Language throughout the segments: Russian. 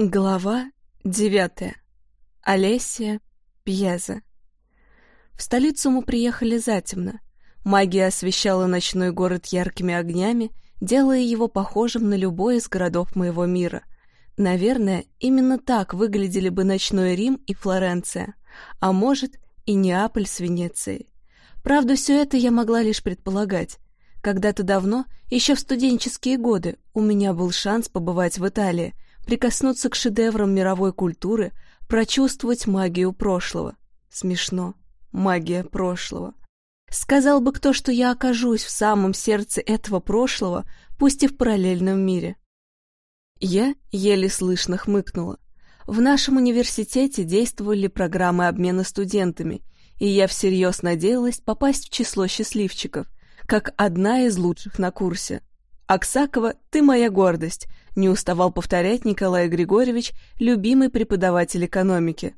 Глава девятая. Олесия Пьеза. В столицу мы приехали затемно. Магия освещала ночной город яркими огнями, делая его похожим на любой из городов моего мира. Наверное, именно так выглядели бы ночной Рим и Флоренция, а может и Неаполь с Венецией. Правда, все это я могла лишь предполагать. Когда-то давно, еще в студенческие годы, у меня был шанс побывать в Италии — прикоснуться к шедеврам мировой культуры, прочувствовать магию прошлого. Смешно. Магия прошлого. Сказал бы кто, что я окажусь в самом сердце этого прошлого, пусть и в параллельном мире. Я еле слышно хмыкнула. В нашем университете действовали программы обмена студентами, и я всерьез надеялась попасть в число счастливчиков, как одна из лучших на курсе. «Аксакова, ты моя гордость», — не уставал повторять Николай Григорьевич, любимый преподаватель экономики.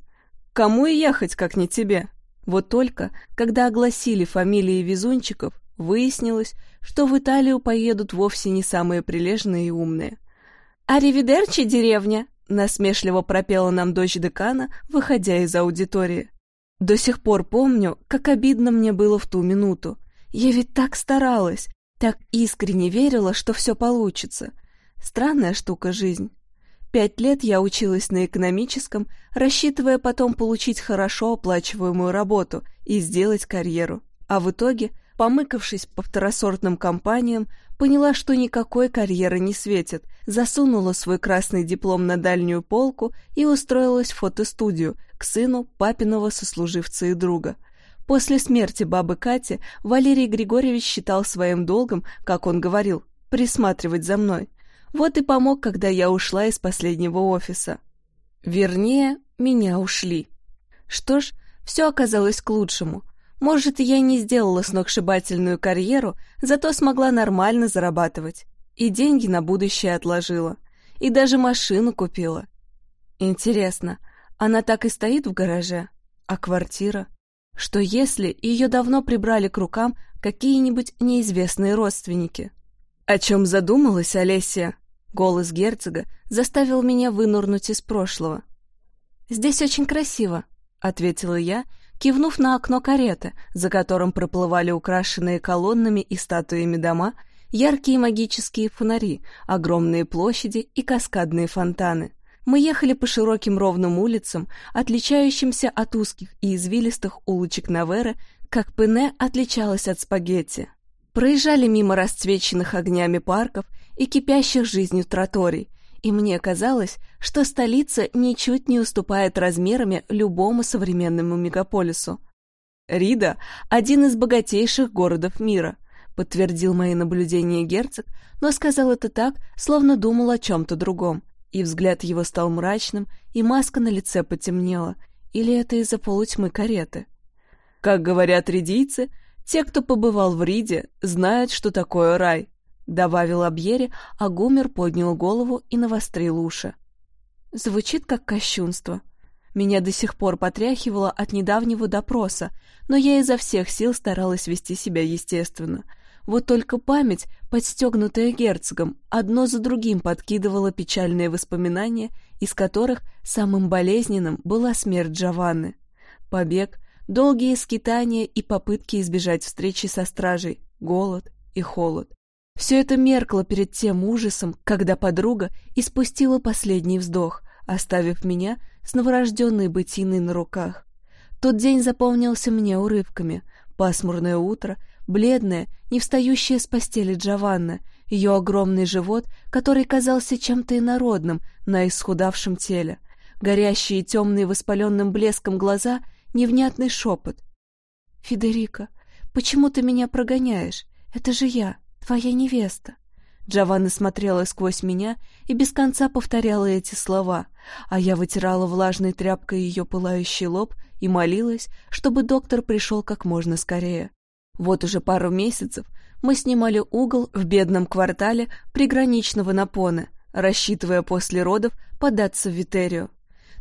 «Кому и ехать, как не тебе?» Вот только, когда огласили фамилии везунчиков, выяснилось, что в Италию поедут вовсе не самые прилежные и умные. «Аривидерчи, деревня!» — насмешливо пропела нам дочь декана, выходя из аудитории. До сих пор помню, как обидно мне было в ту минуту. Я ведь так старалась, так искренне верила, что все получится. Странная штука жизнь. Пять лет я училась на экономическом, рассчитывая потом получить хорошо оплачиваемую работу и сделать карьеру. А в итоге, помыкавшись по второсортным компаниям, поняла, что никакой карьеры не светит, засунула свой красный диплом на дальнюю полку и устроилась в фотостудию к сыну папиного сослуживца и друга – После смерти бабы Кати Валерий Григорьевич считал своим долгом, как он говорил, присматривать за мной. Вот и помог, когда я ушла из последнего офиса. Вернее, меня ушли. Что ж, все оказалось к лучшему. Может, я не сделала сногсшибательную карьеру, зато смогла нормально зарабатывать. И деньги на будущее отложила. И даже машину купила. Интересно, она так и стоит в гараже? А квартира? Что если ее давно прибрали к рукам какие-нибудь неизвестные родственники? О чем задумалась Олеся? Голос герцога заставил меня вынурнуть из прошлого. «Здесь очень красиво», — ответила я, кивнув на окно кареты, за которым проплывали украшенные колоннами и статуями дома, яркие магические фонари, огромные площади и каскадные фонтаны. Мы ехали по широким ровным улицам, отличающимся от узких и извилистых улочек Наверы, как пене отличалась от спагетти. Проезжали мимо расцвеченных огнями парков и кипящих жизнью троторий, и мне казалось, что столица ничуть не уступает размерами любому современному мегаполису. Рида – один из богатейших городов мира, подтвердил мои наблюдения герцог, но сказал это так, словно думал о чем-то другом. И взгляд его стал мрачным, и маска на лице потемнела. Или это из-за полутьмы кареты? Как говорят ридийцы, те, кто побывал в Риде, знают, что такое рай. Добавил Абьери, а Гумер поднял голову и навострил уши. Звучит как кощунство. Меня до сих пор потряхивало от недавнего допроса, но я изо всех сил старалась вести себя естественно — вот только память, подстегнутая герцогом, одно за другим подкидывала печальные воспоминания, из которых самым болезненным была смерть Джованны. Побег, долгие скитания и попытки избежать встречи со стражей, голод и холод. Все это меркло перед тем ужасом, когда подруга испустила последний вздох, оставив меня с новорожденной бытиной на руках. Тот день запомнился мне урывками. Пасмурное утро — бледная, не встающая с постели Джованна, ее огромный живот, который казался чем-то инородным на исхудавшем теле, горящие темные воспаленным блеском глаза, невнятный шепот. «Федерико, почему ты меня прогоняешь? Это же я, твоя невеста». Джованна смотрела сквозь меня и без конца повторяла эти слова, а я вытирала влажной тряпкой ее пылающий лоб и молилась, чтобы доктор пришел как можно скорее. Вот уже пару месяцев мы снимали угол в бедном квартале приграничного Напона, рассчитывая после родов податься в Витерию.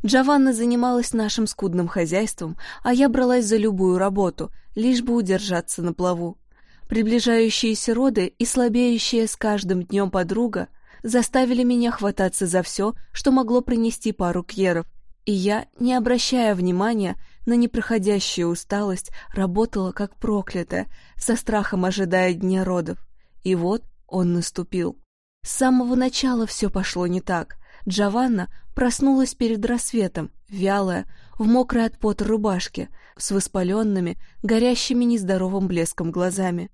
Джованна занималась нашим скудным хозяйством, а я бралась за любую работу, лишь бы удержаться на плаву. Приближающиеся роды и слабеющая с каждым днем подруга заставили меня хвататься за все, что могло принести пару кьеров, и я, не обращая внимания на непроходящую усталость, работала как проклятая, со страхом ожидая дня родов. И вот он наступил. С самого начала все пошло не так. Джованна проснулась перед рассветом, вялая, в мокрой от пота рубашке, с воспаленными, горящими нездоровым блеском глазами.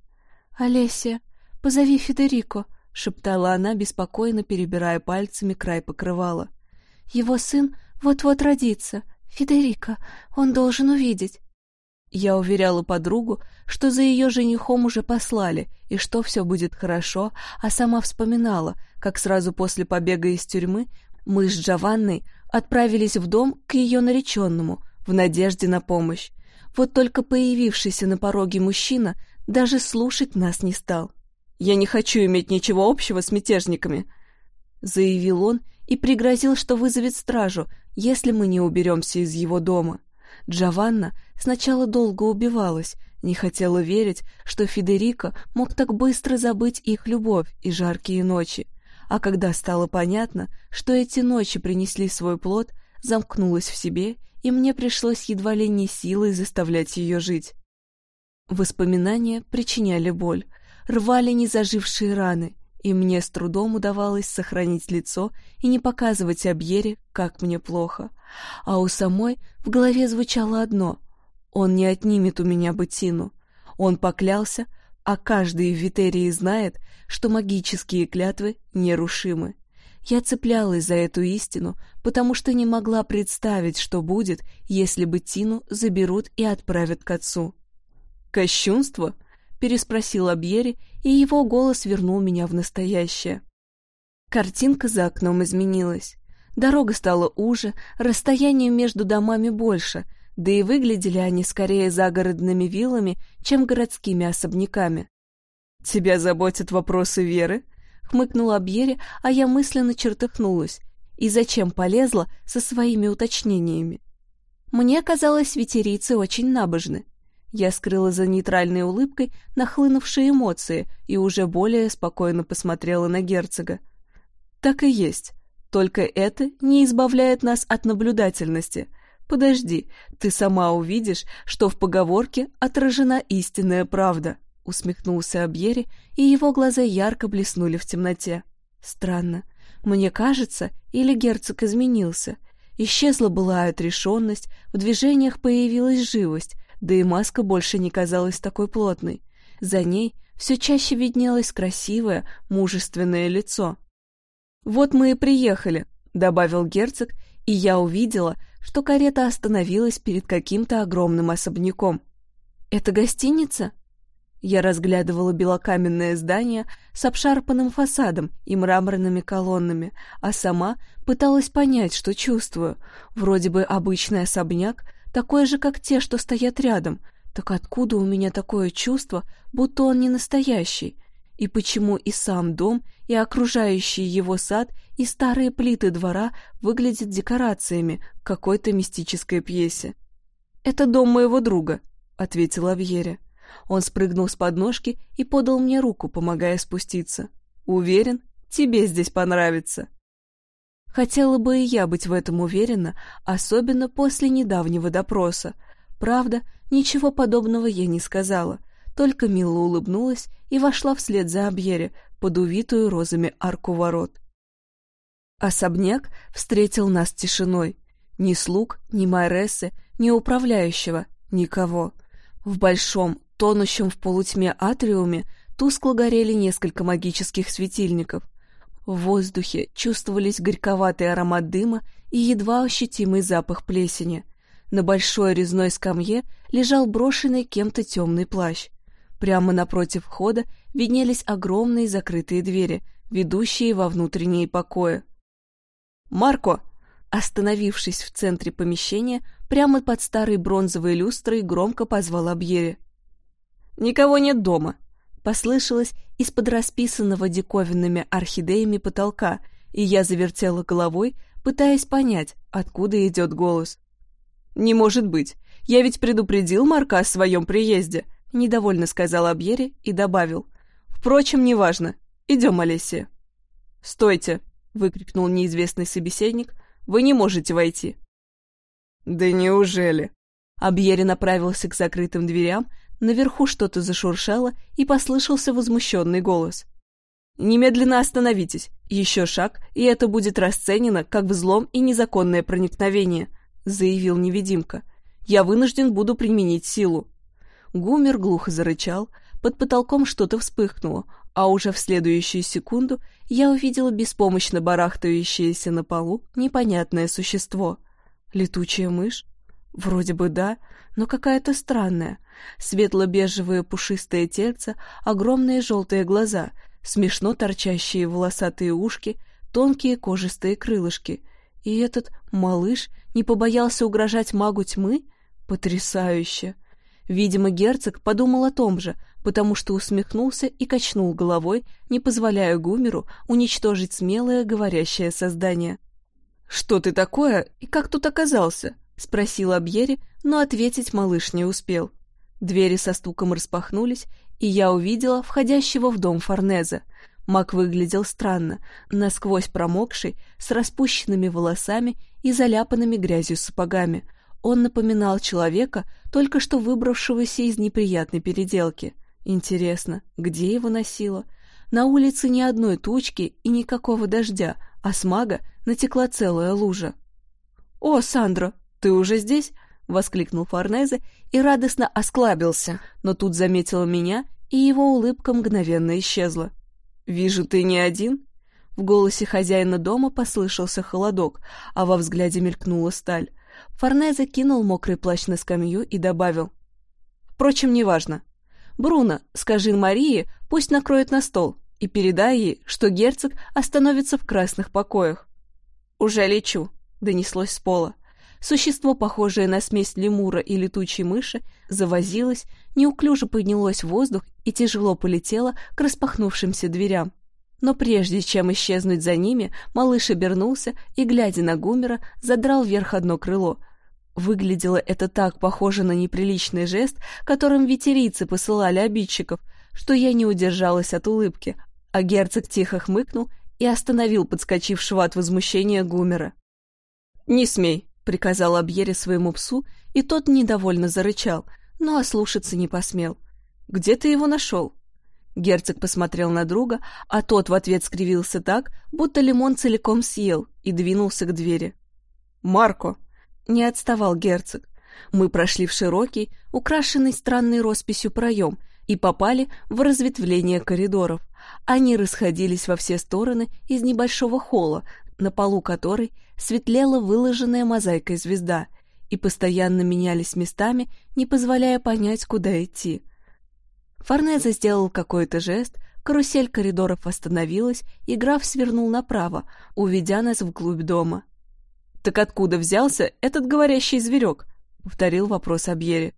«Олеся, позови Федерико», — шептала она, беспокойно перебирая пальцами край покрывала. «Его сын вот-вот родится. Федерико, он должен увидеть». Я уверяла подругу, что за ее женихом уже послали, и что все будет хорошо, а сама вспоминала, как сразу после побега из тюрьмы мы с Джованной отправились в дом к ее нареченному, в надежде на помощь. Вот только появившийся на пороге мужчина даже слушать нас не стал. «Я не хочу иметь ничего общего с мятежниками», — заявил он и пригрозил, что вызовет стражу, если мы не уберемся из его дома. Джованна сначала долго убивалась, не хотела верить, что Федерико мог так быстро забыть их любовь и жаркие ночи. А когда стало понятно, что эти ночи принесли свой плод, замкнулась в себе, и мне пришлось едва ли не силой заставлять ее жить. Воспоминания причиняли боль, рвали незажившие раны, и мне с трудом удавалось сохранить лицо и не показывать Абьере, как мне плохо. А у самой в голове звучало одно — он не отнимет у меня Бетину. Он поклялся, а каждый в Витерии знает, что магические клятвы нерушимы. Я цеплялась за эту истину, потому что не могла представить, что будет, если бы Тину заберут и отправят к отцу. «Кощунство?» — переспросил Абьери, и его голос вернул меня в настоящее. Картинка за окном изменилась. Дорога стала уже, расстояние между домами больше, да и выглядели они скорее загородными виллами, чем городскими особняками. «Тебя заботят вопросы веры?» — хмыкнула Абьере, а я мысленно чертыхнулась. И зачем полезла со своими уточнениями? Мне казалось, ветерийцы очень набожны. Я скрыла за нейтральной улыбкой нахлынувшие эмоции и уже более спокойно посмотрела на герцога. «Так и есть. Только это не избавляет нас от наблюдательности», «Подожди, ты сама увидишь, что в поговорке отражена истинная правда», — усмехнулся Абьери, и его глаза ярко блеснули в темноте. «Странно. Мне кажется, или герцог изменился. Исчезла былая отрешенность, в движениях появилась живость, да и маска больше не казалась такой плотной. За ней все чаще виднелось красивое, мужественное лицо. «Вот мы и приехали», — добавил герцог, и я увидела, что карета остановилась перед каким-то огромным особняком. «Это гостиница?» Я разглядывала белокаменное здание с обшарпанным фасадом и мраморными колоннами, а сама пыталась понять, что чувствую. Вроде бы обычный особняк, такой же, как те, что стоят рядом. Так откуда у меня такое чувство, будто он не настоящий? И почему и сам дом, и окружающий его сад, и старые плиты двора выглядят декорациями к какой-то мистической пьесе. «Это дом моего друга», — ответила Вьере. Он спрыгнул с подножки и подал мне руку, помогая спуститься. «Уверен, тебе здесь понравится». Хотела бы и я быть в этом уверена, особенно после недавнего допроса. Правда, ничего подобного я не сказала, только мило улыбнулась и вошла вслед за Абьере под увитую розами арку ворот. Особняк встретил нас тишиной. Ни слуг, ни майрессы, ни управляющего, никого. В большом, тонущем в полутьме атриуме тускло горели несколько магических светильников. В воздухе чувствовались горьковатый аромат дыма и едва ощутимый запах плесени. На большой резной скамье лежал брошенный кем-то темный плащ. Прямо напротив входа виднелись огромные закрытые двери, ведущие во внутренние покои. «Марко!» Остановившись в центре помещения, прямо под старой бронзовой люстрой громко позвал Абьере. «Никого нет дома!» Послышалось из-под расписанного диковинными орхидеями потолка, и я завертела головой, пытаясь понять, откуда идет голос. «Не может быть! Я ведь предупредил Марка о своем приезде!» — недовольно сказал Абьере и добавил. «Впрочем, неважно. Идем, Олесия». «Стойте!» — выкрикнул неизвестный собеседник. «Вы не можете войти!» «Да неужели?» Абьери направился к закрытым дверям, наверху что-то зашуршало, и послышался возмущенный голос. «Немедленно остановитесь! Еще шаг, и это будет расценено как взлом и незаконное проникновение», — заявил невидимка. «Я вынужден буду применить силу». Гумер глухо зарычал, под потолком что-то вспыхнуло, а уже в следующую секунду я увидела беспомощно барахтающееся на полу непонятное существо. Летучая мышь? Вроде бы да, но какая-то странная. Светло-бежевое пушистое тельце, огромные желтые глаза, смешно торчащие волосатые ушки, тонкие кожистые крылышки. И этот малыш не побоялся угрожать магу тьмы? Потрясающе! Видимо, герцог подумал о том же, потому что усмехнулся и качнул головой, не позволяя Гумеру уничтожить смелое говорящее создание. «Что ты такое и как тут оказался?» — спросил Абьери, но ответить малыш не успел. Двери со стуком распахнулись, и я увидела входящего в дом Форнеза. Мак выглядел странно, насквозь промокший, с распущенными волосами и заляпанными грязью сапогами. Он напоминал человека, только что выбравшегося из неприятной переделки. Интересно, где его носило? На улице ни одной тучки и никакого дождя, а с мага натекла целая лужа. «О, Сандро, ты уже здесь?» — воскликнул Форнезе и радостно осклабился, но тут заметила меня, и его улыбка мгновенно исчезла. «Вижу, ты не один?» В голосе хозяина дома послышался холодок, а во взгляде мелькнула сталь. Форнезе кинул мокрый плащ на скамью и добавил. «Впрочем, неважно. Бруно, скажи Марии, пусть накроет на стол, и передай ей, что герцог остановится в красных покоях». «Уже лечу», — донеслось с пола. Существо, похожее на смесь лемура и летучей мыши, завозилось, неуклюже поднялось в воздух и тяжело полетело к распахнувшимся дверям. Но прежде чем исчезнуть за ними, малыш обернулся и, глядя на Гумера, задрал вверх одно крыло. Выглядело это так похоже на неприличный жест, которым ветерийцы посылали обидчиков, что я не удержалась от улыбки, а герцог тихо хмыкнул и остановил подскочившего от возмущения Гумера. «Не смей!» Приказал Абьере своему псу, и тот недовольно зарычал, но ослушаться не посмел. «Где ты его нашел?» Герцог посмотрел на друга, а тот в ответ скривился так, будто лимон целиком съел, и двинулся к двери. «Марко!» — не отставал герцог. Мы прошли в широкий, украшенный странной росписью проем, и попали в разветвление коридоров. Они расходились во все стороны из небольшого холла, на полу которой светлела выложенная мозаикой звезда, и постоянно менялись местами, не позволяя понять, куда идти. Форнезе сделал какой-то жест, карусель коридоров остановилась, и граф свернул направо, уведя нас вглубь дома. «Так откуда взялся этот говорящий зверек?» — повторил вопрос Абьери.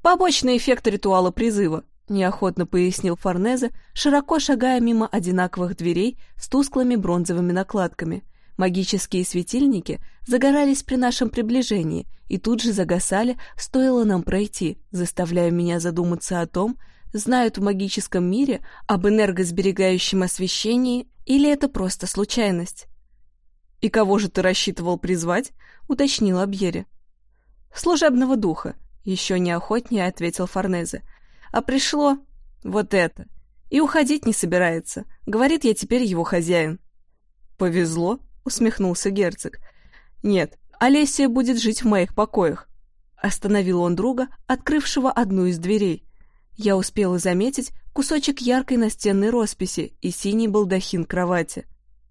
«Побочный эффект ритуала призыва», — неохотно пояснил Форнезе, широко шагая мимо одинаковых дверей с тусклыми бронзовыми накладками. Магические светильники загорались при нашем приближении и тут же загасали, стоило нам пройти, заставляя меня задуматься о том, знают в магическом мире об энергосберегающем освещении или это просто случайность. «И кого же ты рассчитывал призвать?» — уточнил Абьере. «Служебного духа», — еще неохотнее ответил Форнезе. А пришло вот это. И уходить не собирается. Говорит, я теперь его хозяин. Повезло, усмехнулся герцог. Нет, Олесия будет жить в моих покоях. Остановил он друга, открывшего одну из дверей. Я успела заметить кусочек яркой настенной росписи и синий балдахин кровати.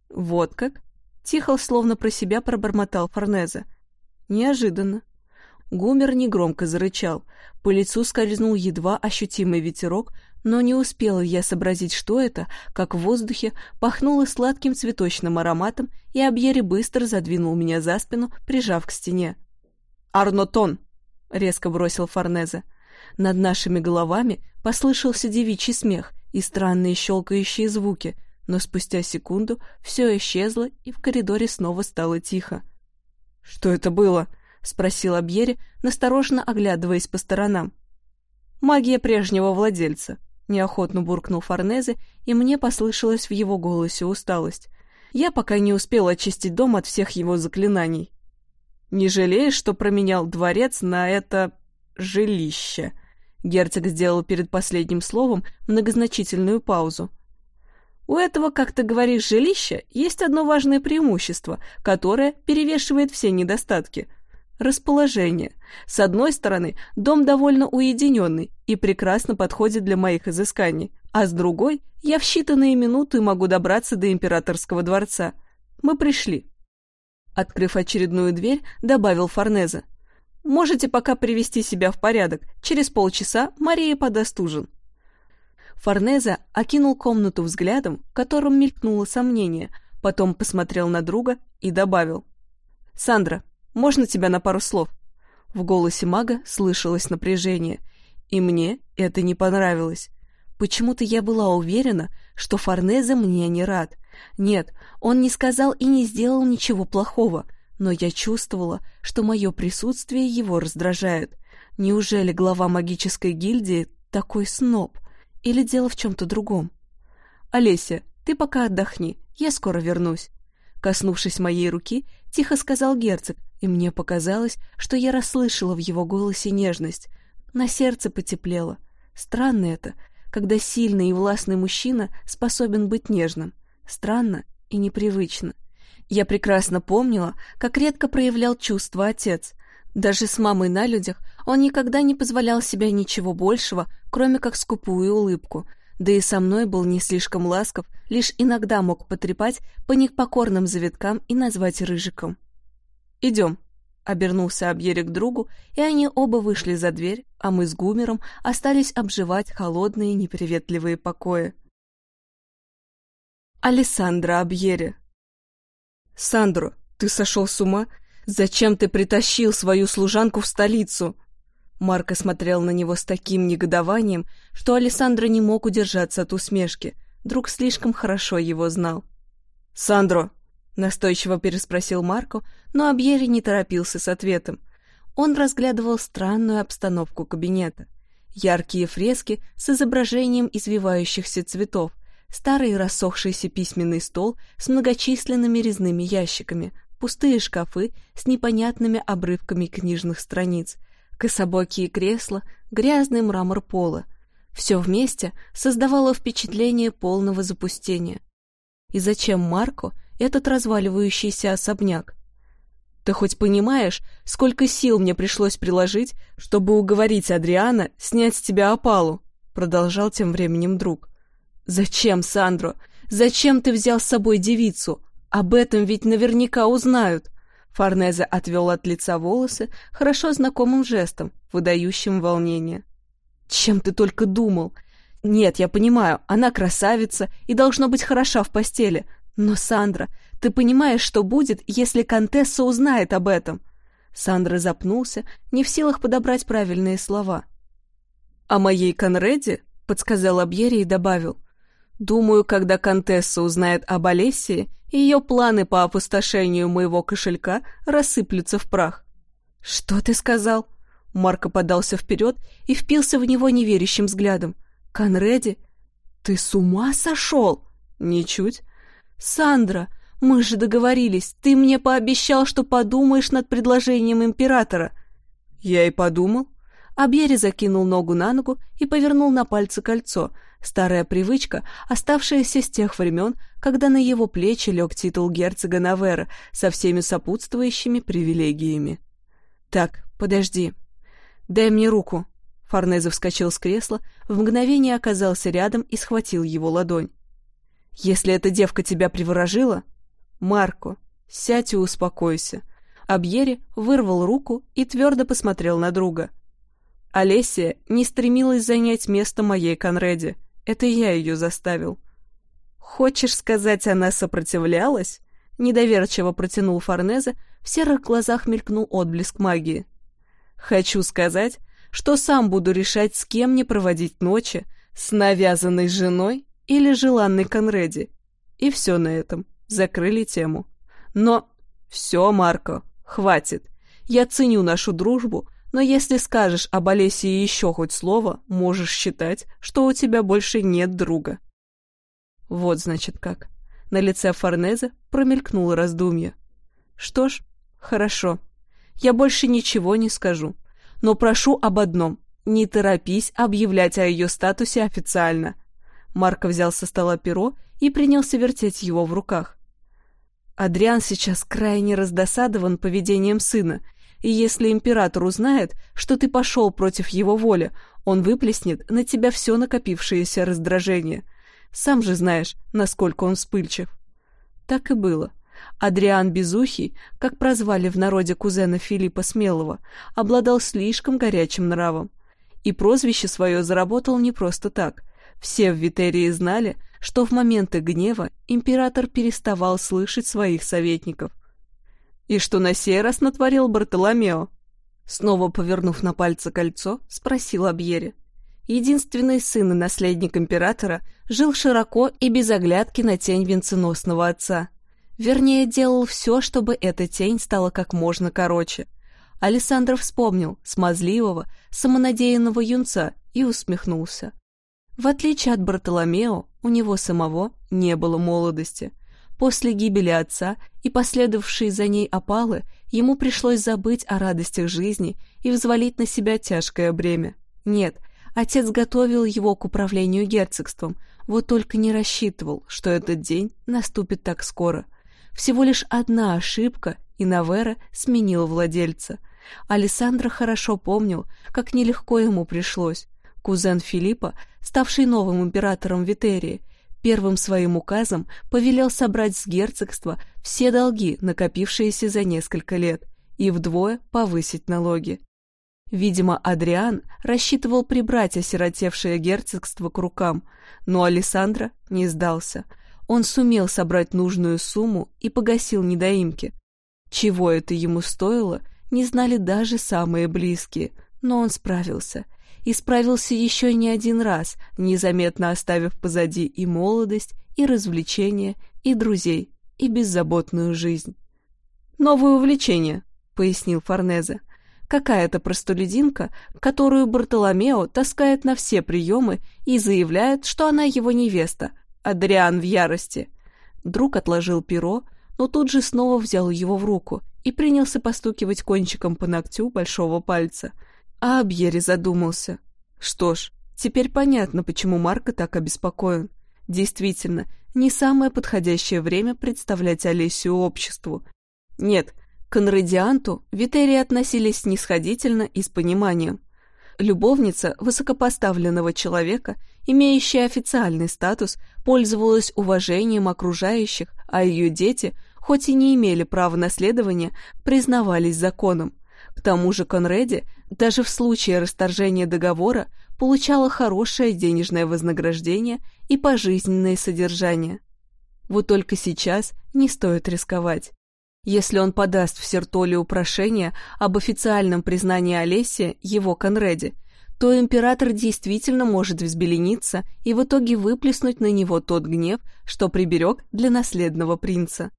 Вот как? Тихо, словно про себя пробормотал Форнеза. Неожиданно. Гумер негромко зарычал. По лицу скользнул едва ощутимый ветерок, но не успела я сообразить, что это, как в воздухе пахнуло сладким цветочным ароматом, и Абьери быстро задвинул меня за спину, прижав к стене. «Арнотон!» — резко бросил Форнезе. Над нашими головами послышался девичий смех и странные щелкающие звуки, но спустя секунду все исчезло, и в коридоре снова стало тихо. «Что это было?» — спросил Абьери, настороженно оглядываясь по сторонам. «Магия прежнего владельца», — неохотно буркнул Форнезе, и мне послышалась в его голосе усталость. я пока не успел очистить дом от всех его заклинаний. Не жалеешь, что променял дворец на это... жилище?» Герцог сделал перед последним словом многозначительную паузу. У этого, как ты говоришь, жилища есть одно важное преимущество, которое перевешивает все недостатки. Расположение. С одной стороны, дом довольно уединенный и прекрасно подходит для моих изысканий, а с другой, я в считанные минуты могу добраться до императорского дворца. Мы пришли. Открыв очередную дверь, добавил Форнеза. Можете пока привести себя в порядок. Через полчаса Мария подаст ужин. Форнеза окинул комнату взглядом, в котором мелькнуло сомнение, потом посмотрел на друга и добавил. «Сандра, можно тебя на пару слов?» В голосе мага слышалось напряжение, и мне это не понравилось. Почему-то я была уверена, что Форнеза мне не рад. Нет, он не сказал и не сделал ничего плохого, но я чувствовала, что мое присутствие его раздражает. Неужели глава магической гильдии такой сноб? Или дело в чем-то другом? «Олеся, ты пока отдохни, я скоро вернусь». Коснувшись моей руки, тихо сказал герцог, и мне показалось, что я расслышала в его голосе нежность. На сердце потеплело. Странно это, когда сильный и властный мужчина способен быть нежным. Странно и непривычно. Я прекрасно помнила, как редко проявлял чувства отец. Даже с мамой на людях он никогда не позволял себе ничего большего, кроме как скупую улыбку, да и со мной был не слишком ласков, лишь иногда мог потрепать по непокорным завиткам и назвать рыжиком. «Идем», — обернулся Абьери к другу, и они оба вышли за дверь, а мы с Гумером остались обживать холодные неприветливые покои. Алессандра Абьери «Сандро, ты сошел с ума? Зачем ты притащил свою служанку в столицу?» Марко смотрел на него с таким негодованием, что Александра не мог удержаться от усмешки. Друг слишком хорошо его знал. «Сандро!» — настойчиво переспросил Марко, но Абьери не торопился с ответом. Он разглядывал странную обстановку кабинета. Яркие фрески с изображением извивающихся цветов, старый рассохшийся письменный стол с многочисленными резными ящиками, пустые шкафы с непонятными обрывками книжных страниц, кособокие кресла, грязный мрамор пола. Все вместе создавало впечатление полного запустения. И зачем Марко этот разваливающийся особняк? Ты хоть понимаешь, сколько сил мне пришлось приложить, чтобы уговорить Адриана снять с тебя опалу? Продолжал тем временем друг. Зачем, Сандро? Зачем ты взял с собой девицу? Об этом ведь наверняка узнают. Форнезе отвел от лица волосы хорошо знакомым жестом, выдающим волнение. «Чем ты только думал? Нет, я понимаю, она красавица и должно быть хороша в постели. Но, Сандра, ты понимаешь, что будет, если Контесса узнает об этом?» Сандра запнулся, не в силах подобрать правильные слова. «О моей Конреде?» — подсказал Абьери и добавил. Думаю, когда Контесса узнает об Олесии, ее планы по опустошению моего кошелька рассыплются в прах. «Что ты сказал?» Марко подался вперед и впился в него неверящим взглядом. «Конреди, ты с ума сошел?» «Ничуть». «Сандра, мы же договорились, ты мне пообещал, что подумаешь над предложением императора». «Я и подумал». Абьери закинул ногу на ногу и повернул на пальце кольцо — Старая привычка, оставшаяся с тех времен, когда на его плечи лег титул герцога Навера со всеми сопутствующими привилегиями. «Так, подожди. Дай мне руку». Форнезе вскочил с кресла, в мгновение оказался рядом и схватил его ладонь. «Если эта девка тебя приворожила...» «Марко, сядь и успокойся». Абьери вырвал руку и твердо посмотрел на друга. Олеся не стремилась занять место моей Конреде. Это я ее заставил. Хочешь сказать, она сопротивлялась? Недоверчиво протянул Форнезе, в серых глазах мелькнул отблеск магии. Хочу сказать, что сам буду решать, с кем мне проводить ночи, с навязанной женой или желанной Конреди. И все на этом. Закрыли тему. Но все, Марко, хватит. Я ценю нашу дружбу, но если скажешь об Олесе еще хоть слово, можешь считать, что у тебя больше нет друга. Вот значит как. На лице Форнезе промелькнуло раздумье. Что ж, хорошо. Я больше ничего не скажу. Но прошу об одном. Не торопись объявлять о ее статусе официально. Марко взял со стола перо и принялся вертеть его в руках. Адриан сейчас крайне раздосадован поведением сына, и если император узнает, что ты пошел против его воли, он выплеснет на тебя все накопившееся раздражение. Сам же знаешь, насколько он вспыльчив. Так и было. Адриан Безухий, как прозвали в народе кузена Филиппа Смелого, обладал слишком горячим нравом. И прозвище свое заработал не просто так. Все в Витерии знали, что в моменты гнева император переставал слышать своих советников. «И что на сей раз натворил Бартоломео?» Снова повернув на пальце кольцо, спросил Абьере. Единственный сын и наследник императора жил широко и без оглядки на тень венценосного отца. Вернее, делал все, чтобы эта тень стала как можно короче. Александр вспомнил смазливого, самонадеянного юнца и усмехнулся. В отличие от Бартоломео, у него самого не было молодости. После гибели отца и последовавшей за ней опалы ему пришлось забыть о радостях жизни и взвалить на себя тяжкое бремя. Нет, отец готовил его к управлению герцогством, вот только не рассчитывал, что этот день наступит так скоро. Всего лишь одна ошибка, и Навера сменил владельца. Алессандро хорошо помнил, как нелегко ему пришлось. Кузен Филиппа, ставший новым императором Витерии, первым своим указом повелел собрать с герцогства все долги, накопившиеся за несколько лет, и вдвое повысить налоги. Видимо, Адриан рассчитывал прибрать осиротевшее герцогство к рукам, но Алессандро не сдался. Он сумел собрать нужную сумму и погасил недоимки. Чего это ему стоило, не знали даже самые близкие, но он справился — и справился еще не один раз, незаметно оставив позади и молодость, и развлечения, и друзей, и беззаботную жизнь. «Новое увлечение», — пояснил Форнезе. «Какая-то простолюдинка, которую Бартоломео таскает на все приемы и заявляет, что она его невеста. Адриан в ярости». Друг отложил перо, но тут же снова взял его в руку и принялся постукивать кончиком по ногтю большого пальца — а Абьери задумался. Что ж, теперь понятно, почему Марко так обеспокоен. Действительно, не самое подходящее время представлять Олесию обществу. Нет, к Анрадианту Витерии относились снисходительно и с пониманием. Любовница высокопоставленного человека, имеющая официальный статус, пользовалась уважением окружающих, а ее дети, хоть и не имели права наследования, признавались законом. К тому же Конреди даже в случае расторжения договора получала хорошее денежное вознаграждение и пожизненное содержание. Вот только сейчас не стоит рисковать. Если он подаст в Сертоле прошение об официальном признании Олеси его Конреди, то император действительно может взбелениться и в итоге выплеснуть на него тот гнев, что приберег для наследного принца.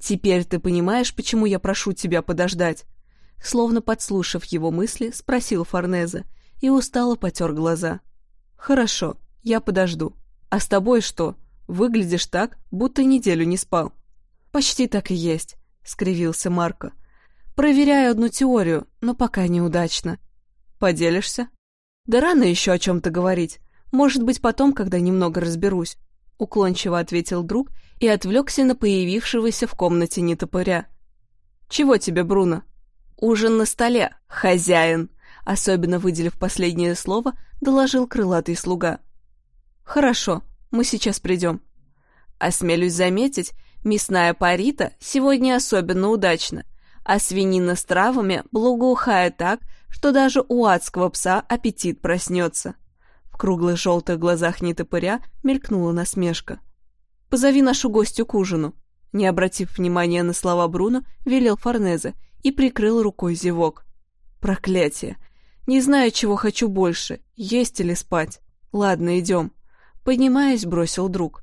«Теперь ты понимаешь, почему я прошу тебя подождать?» Словно подслушав его мысли, спросил Форнезе и устало потер глаза. «Хорошо, я подожду. А с тобой что? Выглядишь так, будто неделю не спал». «Почти так и есть», — скривился Марко. «Проверяю одну теорию, но пока неудачно». «Поделишься?» «Да рано еще о чем-то говорить. Может быть, потом, когда немного разберусь», — уклончиво ответил друг и отвлекся на появившегося в комнате нетопыря. «Чего тебе, Бруно?» «Ужин на столе, хозяин!» Особенно выделив последнее слово, доложил крылатый слуга. «Хорошо, мы сейчас придем». Осмелюсь заметить, мясная парита сегодня особенно удачна, а свинина с травами благоухает так, что даже у адского пса аппетит проснется. В круглых желтых глазах нетопыря мелькнула насмешка. «Позови нашу гостью к ужину», не обратив внимания на слова Бруно, велел Форнезе и прикрыл рукой зевок. Проклятие! Не знаю, чего хочу больше, есть или спать. Ладно, идем. Поднимаясь, бросил друг.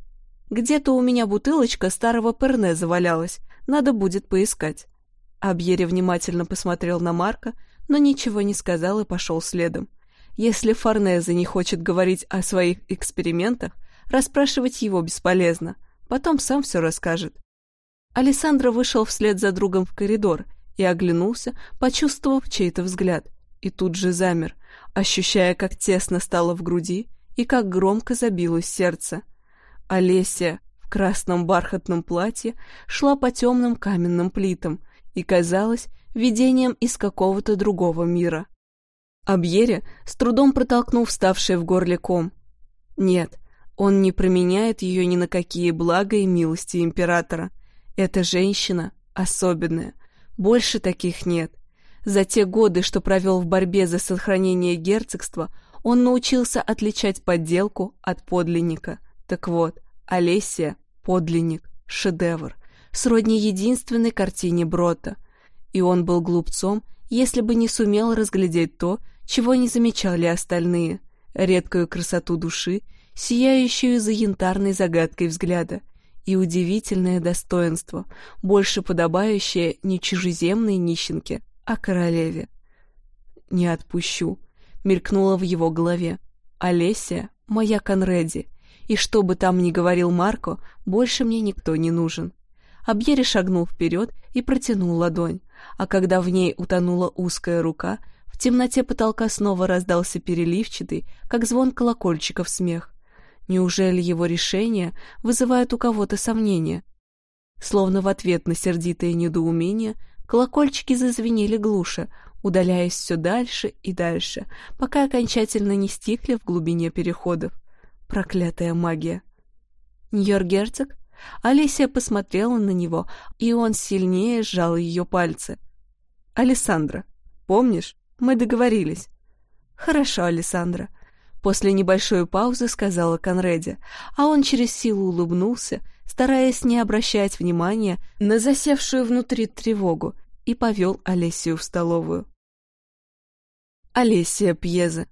Где-то у меня бутылочка старого перне завалялась, надо будет поискать. Абьери внимательно посмотрел на Марка, но ничего не сказал и пошел следом. Если Форнезе не хочет говорить о своих экспериментах, расспрашивать его бесполезно. потом сам все расскажет. Александра вышел вслед за другом в коридор и оглянулся, почувствовав чей-то взгляд, и тут же замер, ощущая, как тесно стало в груди и как громко забилось сердце. Олеся в красном бархатном платье шла по темным каменным плитам и казалась видением из какого-то другого мира. Абьере с трудом протолкнув вставшее в горле ком. Нет, он не променяет ее ни на какие блага и милости императора. Эта женщина особенная. Больше таких нет. За те годы, что провел в борьбе за сохранение герцогства, он научился отличать подделку от подлинника. Так вот, Олесия — подлинник, шедевр, сродни единственной картине Брота. И он был глупцом, если бы не сумел разглядеть то, чего не замечали остальные, редкую красоту души, сияющую за янтарной загадкой взгляда, и удивительное достоинство, больше подобающее не чужеземной нищенке, а королеве. «Не отпущу», — мелькнуло в его голове. «Олеся — моя Конреди, и что бы там ни говорил Марко, больше мне никто не нужен». Абьери шагнул вперед и протянул ладонь, а когда в ней утонула узкая рука, в темноте потолка снова раздался переливчатый, как звон колокольчиков смех. Неужели его решение вызывает у кого-то сомнения? Словно в ответ на сердитое недоумение, колокольчики зазвенели глуше, удаляясь все дальше и дальше, пока окончательно не стихли в глубине переходов. Проклятая магия. Ньор-герцог? Алисия посмотрела на него, и он сильнее сжал ее пальцы. «Алессандра, помнишь, мы договорились». «Хорошо, Александра», — после небольшой паузы сказала Конреди, а он через силу улыбнулся, стараясь не обращать внимания на засевшую внутри тревогу, и повел Олесию в столовую. Олесия Пьеза.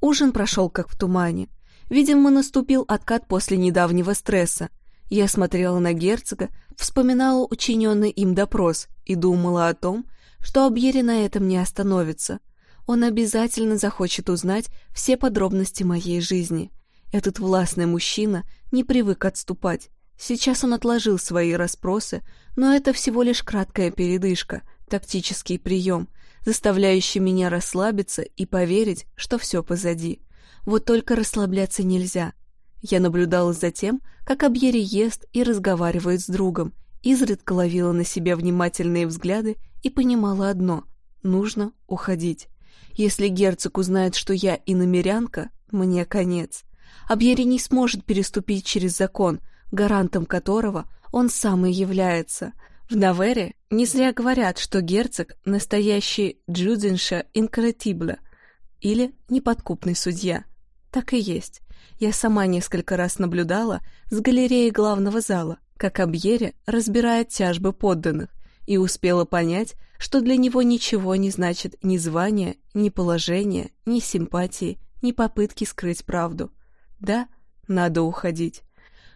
Ужин прошел как в тумане. Видимо, наступил откат после недавнего стресса. Я смотрела на герцога, вспоминала учиненный им допрос и думала о том, что Абьери на этом не остановится. Он обязательно захочет узнать все подробности моей жизни. Этот властный мужчина не привык отступать. Сейчас он отложил свои расспросы, но это всего лишь краткая передышка, тактический прием, заставляющий меня расслабиться и поверить, что все позади. Вот только расслабляться нельзя. Я наблюдала за тем, как Абьери ест и разговаривает с другом, изредка ловила на себе внимательные взгляды и понимала одно — нужно уходить. Если герцог узнает, что я иномерянка, мне конец. Абьери не сможет переступить через закон, гарантом которого он сам и является. В Навере не зря говорят, что герцог — настоящий джудинша инкретибла или неподкупный судья. Так и есть. Я сама несколько раз наблюдала с галереи главного зала, как Абьере разбирает тяжбы подданных, и успела понять, что для него ничего не значит ни звание, ни положение, ни симпатии, ни попытки скрыть правду. Да, надо уходить.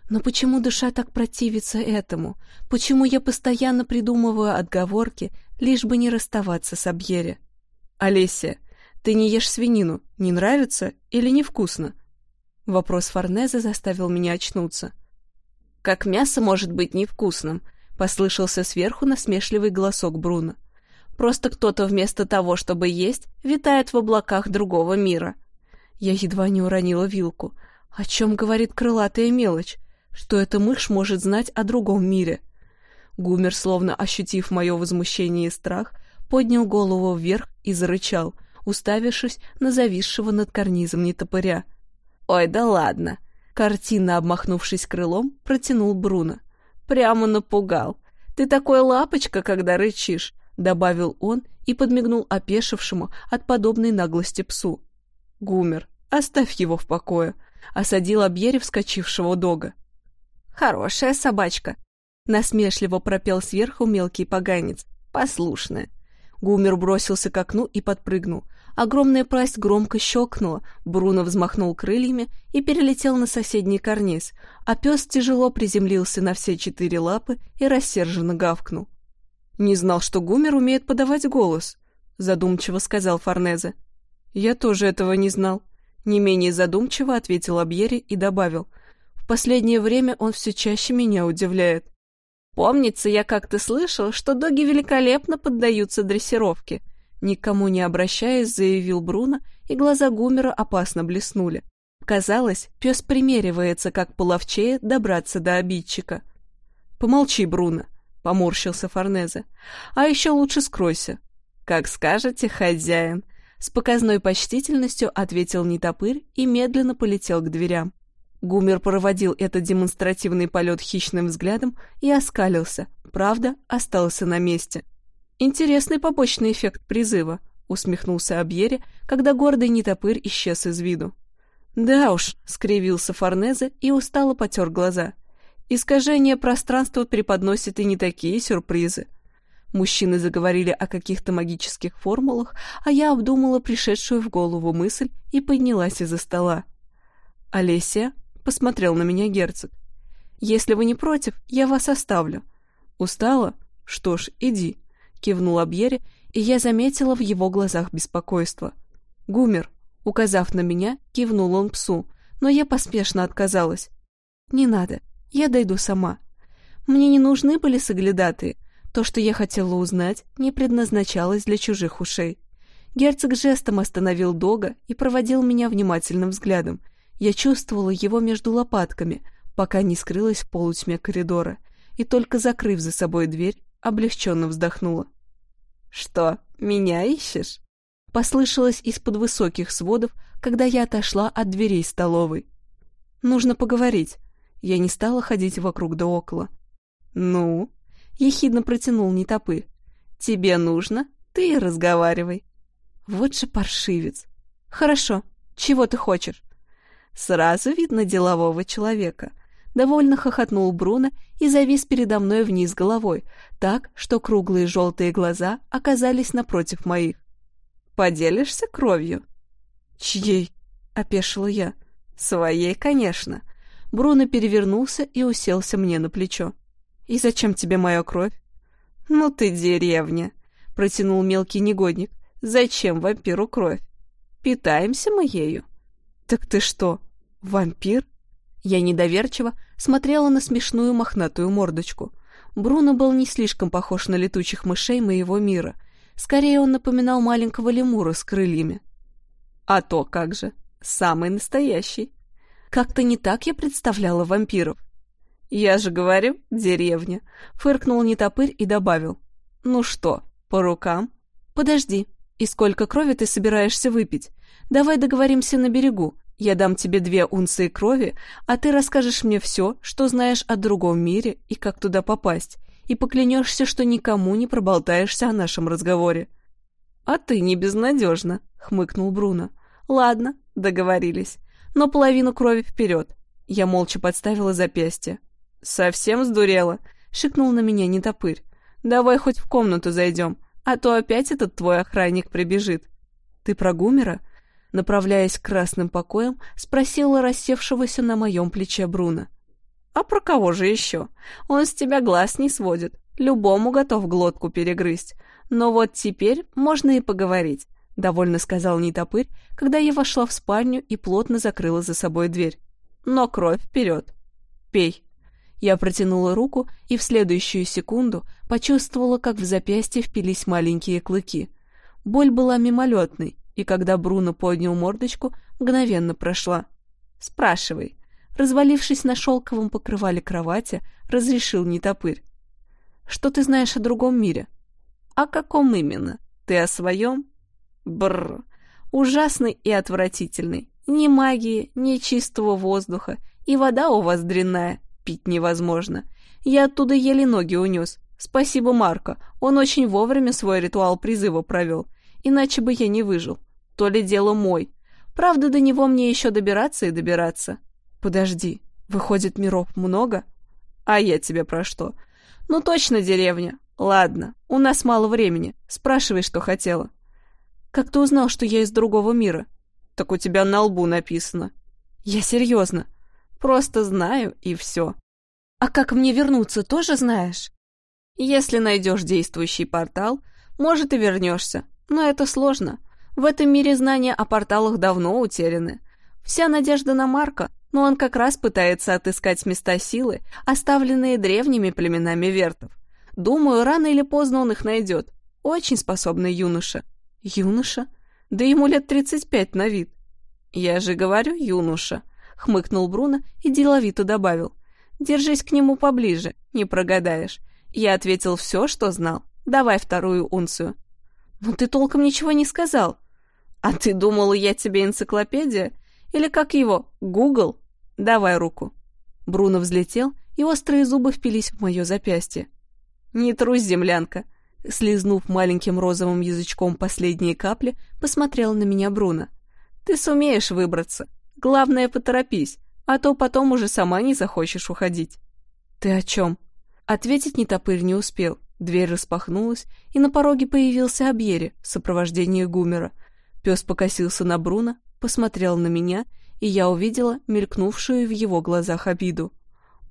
Но почему душа так противится этому? Почему я постоянно придумываю отговорки, лишь бы не расставаться с Абьере? Олеся, ты не ешь свинину, не нравится или невкусно? Вопрос Форнеза заставил меня очнуться. Как мясо может быть невкусным? Послышался сверху насмешливый голосок Бруно. Просто кто-то вместо того, чтобы есть, витает в облаках другого мира. Я едва не уронила вилку. О чем говорит крылатая мелочь? Что эта мышь может знать о другом мире? Гумер, словно ощутив мое возмущение и страх, поднял голову вверх и зарычал, уставившись на зависшего над карнизом нетопыря. «Ой, да ладно!» Картина, обмахнувшись крылом, протянул Бруно. Прямо напугал. Ты такой лапочка, когда рычишь, добавил он и подмигнул опешившему от подобной наглости псу. Гумер, оставь его в покое, осадил Абьери вскочившего дога. Хорошая собачка, насмешливо пропел сверху мелкий поганец. Послушная. Гумер бросился к окну и подпрыгнул. Огромная пасть громко щелкнула, Бруно взмахнул крыльями и перелетел на соседний карниз, а пес тяжело приземлился на все четыре лапы и рассерженно гавкнул. «Не знал, что Гумер умеет подавать голос», — задумчиво сказал Форнезе. «Я тоже этого не знал», — не менее задумчиво ответил Абьери и добавил. «В последнее время он все чаще меня удивляет. Помнится, я как-то слышал, что доги великолепно поддаются дрессировке. Никому не обращаясь, заявил Бруно, и глаза Гумера опасно блеснули. Казалось, пес примеривается, как половчее, добраться до обидчика. «Помолчи, Бруно», — поморщился Форнезе. «А еще лучше скройся». «Как скажете, хозяин», — с показной почтительностью ответил Нетопырь и медленно полетел к дверям. Гумер проводил этот демонстративный полет хищным взглядом и оскалился, правда, остался на месте. «Интересный побочный эффект призыва», — усмехнулся Абьере, когда гордый нетопырь исчез из виду. «Да уж», — скривился Форнезе и устало потер глаза. «Искажение пространства преподносит и не такие сюрпризы». Мужчины заговорили о каких-то магических формулах, а я обдумала пришедшую в голову мысль и поднялась из-за стола. «Олеся?» — посмотрел на меня герцог. «Если вы не против, я вас оставлю». «Устала? Что ж, иди», — кивнул Абьере, и я заметила в его глазах беспокойство. «Гумер, Указав на меня, кивнул он псу, но я поспешно отказалась. «Не надо, я дойду сама. Мне не нужны были соглядатые. То, что я хотела узнать, не предназначалось для чужих ушей». Герцог жестом остановил Дога и проводил меня внимательным взглядом. Я чувствовала его между лопатками, пока не скрылась в полутьме коридора, и только закрыв за собой дверь, облегченно вздохнула. «Что, меня ищешь?» послышалось из-под высоких сводов, когда я отошла от дверей столовой. «Нужно поговорить». Я не стала ходить вокруг да около. «Ну?» — ехидно протянул нетопырь. «Тебе нужно? Ты и разговаривай». «Вот же паршивец!» «Хорошо. Чего ты хочешь?» «Сразу видно делового человека». Довольно хохотнул Бруно и завис передо мной вниз головой, так, что круглые желтые глаза оказались напротив моих. Поделишься кровью?» «Чьей?» — опешила я. «Своей, конечно». Бруно перевернулся и уселся мне на плечо. «И зачем тебе моя кровь?» «Ну ты деревня», — протянул мелкий негодник. «Зачем вампиру кровь? Питаемся мы ею». «Так ты что, вампир?» Я недоверчиво смотрела на смешную мохнатую мордочку. Бруно был не слишком похож на летучих мышей моего мира, Скорее он напоминал маленького лемура с крыльями. А то как же, самый настоящий. Как-то не так я представляла вампиров. Я же говорю, деревня. Фыркнул нетопырь и добавил. Ну что, по рукам? Подожди, и сколько крови ты собираешься выпить? Давай договоримся на берегу. Я дам тебе две унции крови, а ты расскажешь мне все, что знаешь о другом мире и как туда попасть и поклянешься, что никому не проболтаешься о нашем разговоре». «А ты не безнадежна», — хмыкнул Бруно. «Ладно, договорились. Но половину крови вперед». Я молча подставила запястье. «Совсем сдурела?» — шикнул на меня нетопырь. «Давай хоть в комнату зайдем, а то опять этот твой охранник прибежит». «Ты про Гумера?» Направляясь к красным покоям, спросила рассевшегося на моем плече Бруно. А про кого же еще? Он с тебя глаз не сводит, любому готов глотку перегрызть. Но вот теперь можно и поговорить, — довольно сказал Нитопырь, когда я вошла в спальню и плотно закрыла за собой дверь. Но кровь вперед. Пей. Я протянула руку и в следующую секунду почувствовала, как в запястье впились маленькие клыки. Боль была мимолетной, и когда Бруно поднял мордочку, мгновенно прошла. «Спрашивай», развалившись на шелковом покрывале кровати, разрешил нетопырь. «Что ты знаешь о другом мире?» «О каком именно? Ты о своем?» Бррр. Ужасный и отвратительный. Ни магии, ни чистого воздуха. И вода у вас дрянная. Пить невозможно. Я оттуда еле ноги унес. Спасибо Марко. Он очень вовремя свой ритуал призыва провел. Иначе бы я не выжил. То ли дело мой. Правда, до него мне еще добираться и добираться. Подожди, выходит, миров много? А я тебе про что? Ну точно деревня. Ладно, у нас мало времени. Спрашивай, что хотела. Как ты узнал, что я из другого мира? Так у тебя на лбу написано. Я серьезно. Просто знаю, и все. А как мне вернуться, тоже знаешь? Если найдешь действующий портал, может и вернешься. Но это сложно. В этом мире знания о порталах давно утеряны. Вся надежда на Марка, но он как раз пытается отыскать места силы, оставленные древними племенами вертов. Думаю, рано или поздно он их найдет. Очень способный юноша. Юноша? Да ему лет тридцать пять на вид. Я же говорю, юноша, хмыкнул Бруно и деловито добавил. Держись к нему поближе, не прогадаешь. Я ответил все, что знал. Давай вторую унцию. Но ты толком ничего не сказал. А ты думала, я тебе энциклопедия? Или как его, Гугл? Давай руку. Бруно взлетел, и острые зубы впились в мое запястье. Не трусь, землянка. Слизнув маленьким розовым язычком последние капли, посмотрел на меня Бруно. Ты сумеешь выбраться. Главное, поторопись, а то потом уже сама не захочешь уходить. Ты о чем? Ответить нетопырь не успел. Дверь распахнулась, и на пороге появился Абьери в сопровождении Гумера. Пес покосился на Бруно, посмотрел на меня, и я увидела мелькнувшую в его глазах обиду.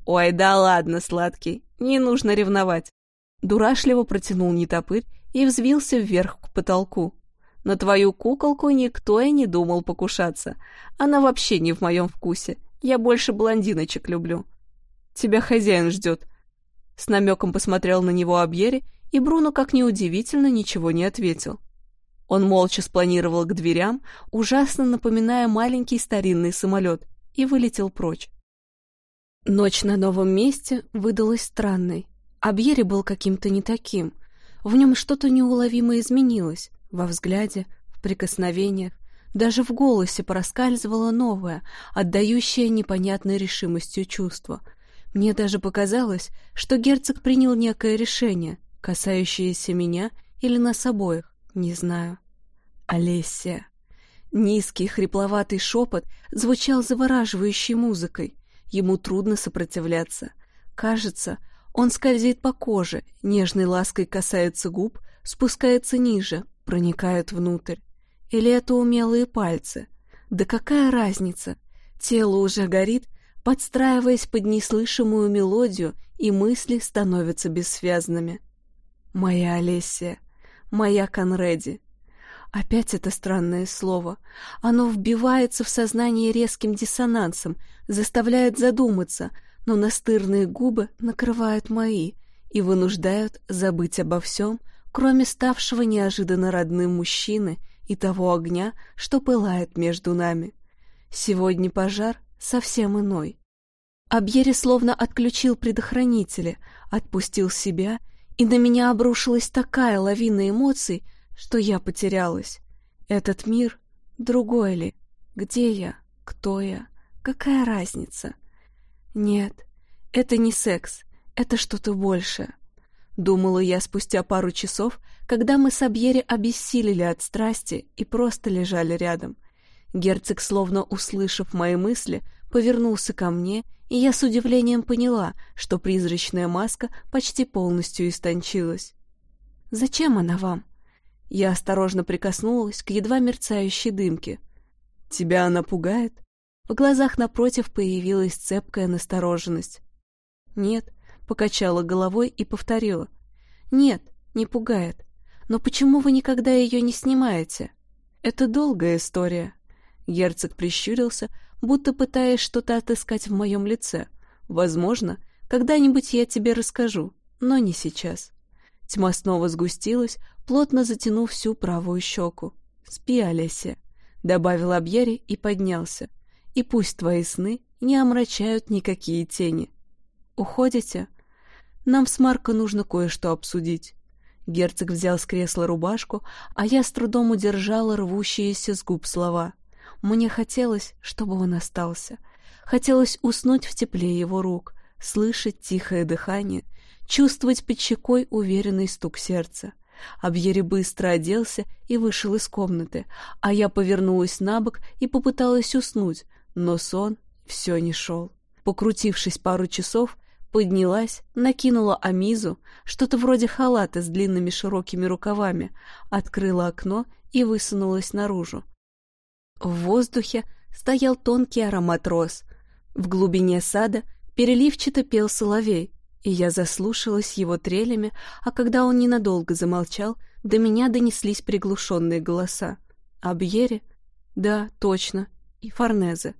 «Ой, да ладно, сладкий, не нужно ревновать!» Дурашливо протянул нетопырь и взвился вверх к потолку. «На твою куколку никто и не думал покушаться. Она вообще не в моем вкусе. Я больше блондиночек люблю. Тебя хозяин ждет». С намеком посмотрел на него Абьери, и Бруно, как неудивительно, ничего не ответил. Он молча спланировал к дверям, ужасно напоминая маленький старинный самолет, и вылетел прочь. Ночь на новом месте выдалась странной. Абьери был каким-то не таким. В нем что-то неуловимо изменилось. Во взгляде, в прикосновениях, даже в голосе проскальзывало новое, отдающее непонятной решимостью чувство. Мне даже показалось, что герцог принял некое решение, касающееся меня или нас обоих. Не знаю. Олеся. Низкий хрипловатый шепот звучал завораживающей музыкой. Ему трудно сопротивляться. Кажется, он скользит по коже, нежной лаской касается губ, спускается ниже, проникает внутрь. Или это умелые пальцы? Да какая разница? Тело уже горит, подстраиваясь под неслышимую мелодию, и мысли становятся бессвязными. Моя Олеся моя Конреди. Опять это странное слово. Оно вбивается в сознание резким диссонансом, заставляет задуматься, но настырные губы накрывают мои и вынуждают забыть обо всем, кроме ставшего неожиданно родным мужчины и того огня, что пылает между нами. Сегодня пожар совсем иной. Абьери словно отключил предохранители, отпустил себя и на меня обрушилась такая лавина эмоций, что я потерялась. Этот мир другой ли? Где я? Кто я? Какая разница? Нет, это не секс, это что-то большее. Думала я спустя пару часов, когда мы с Абьери обессилели от страсти и просто лежали рядом. Герцог, словно услышав мои мысли, повернулся ко мне и я с удивлением поняла, что призрачная маска почти полностью истончилась. «Зачем она вам?» Я осторожно прикоснулась к едва мерцающей дымке. «Тебя она пугает?» В глазах напротив появилась цепкая настороженность. «Нет», — покачала головой и повторила. «Нет, не пугает. Но почему вы никогда ее не снимаете?» «Это долгая история». Герцог прищурился, будто пытаясь что-то отыскать в моем лице. Возможно, когда-нибудь я тебе расскажу, но не сейчас. Тьма снова сгустилась, плотно затянув всю правую щеку. «Спи, Олеся», — добавил Абьери и поднялся. «И пусть твои сны не омрачают никакие тени». «Уходите?» «Нам с Марко нужно кое-что обсудить». Герцог взял с кресла рубашку, а я с трудом удержала рвущиеся с губ слова — мне хотелось, чтобы он остался. Хотелось уснуть в тепле его рук, слышать тихое дыхание, чувствовать под щекой уверенный стук сердца. Абьери быстро оделся и вышел из комнаты, а я повернулась на бок и попыталась уснуть, но сон все не шел. Покрутившись пару часов, поднялась, накинула амизу, что-то вроде халата с длинными широкими рукавами, открыла окно и высунулась наружу. В воздухе стоял тонкий аромат роз. В глубине сада переливчато пел соловей, и я заслушалась его трелями, а когда он ненадолго замолчал, до меня донеслись приглушенные голоса. Абьере? Да, точно. И Форнезе.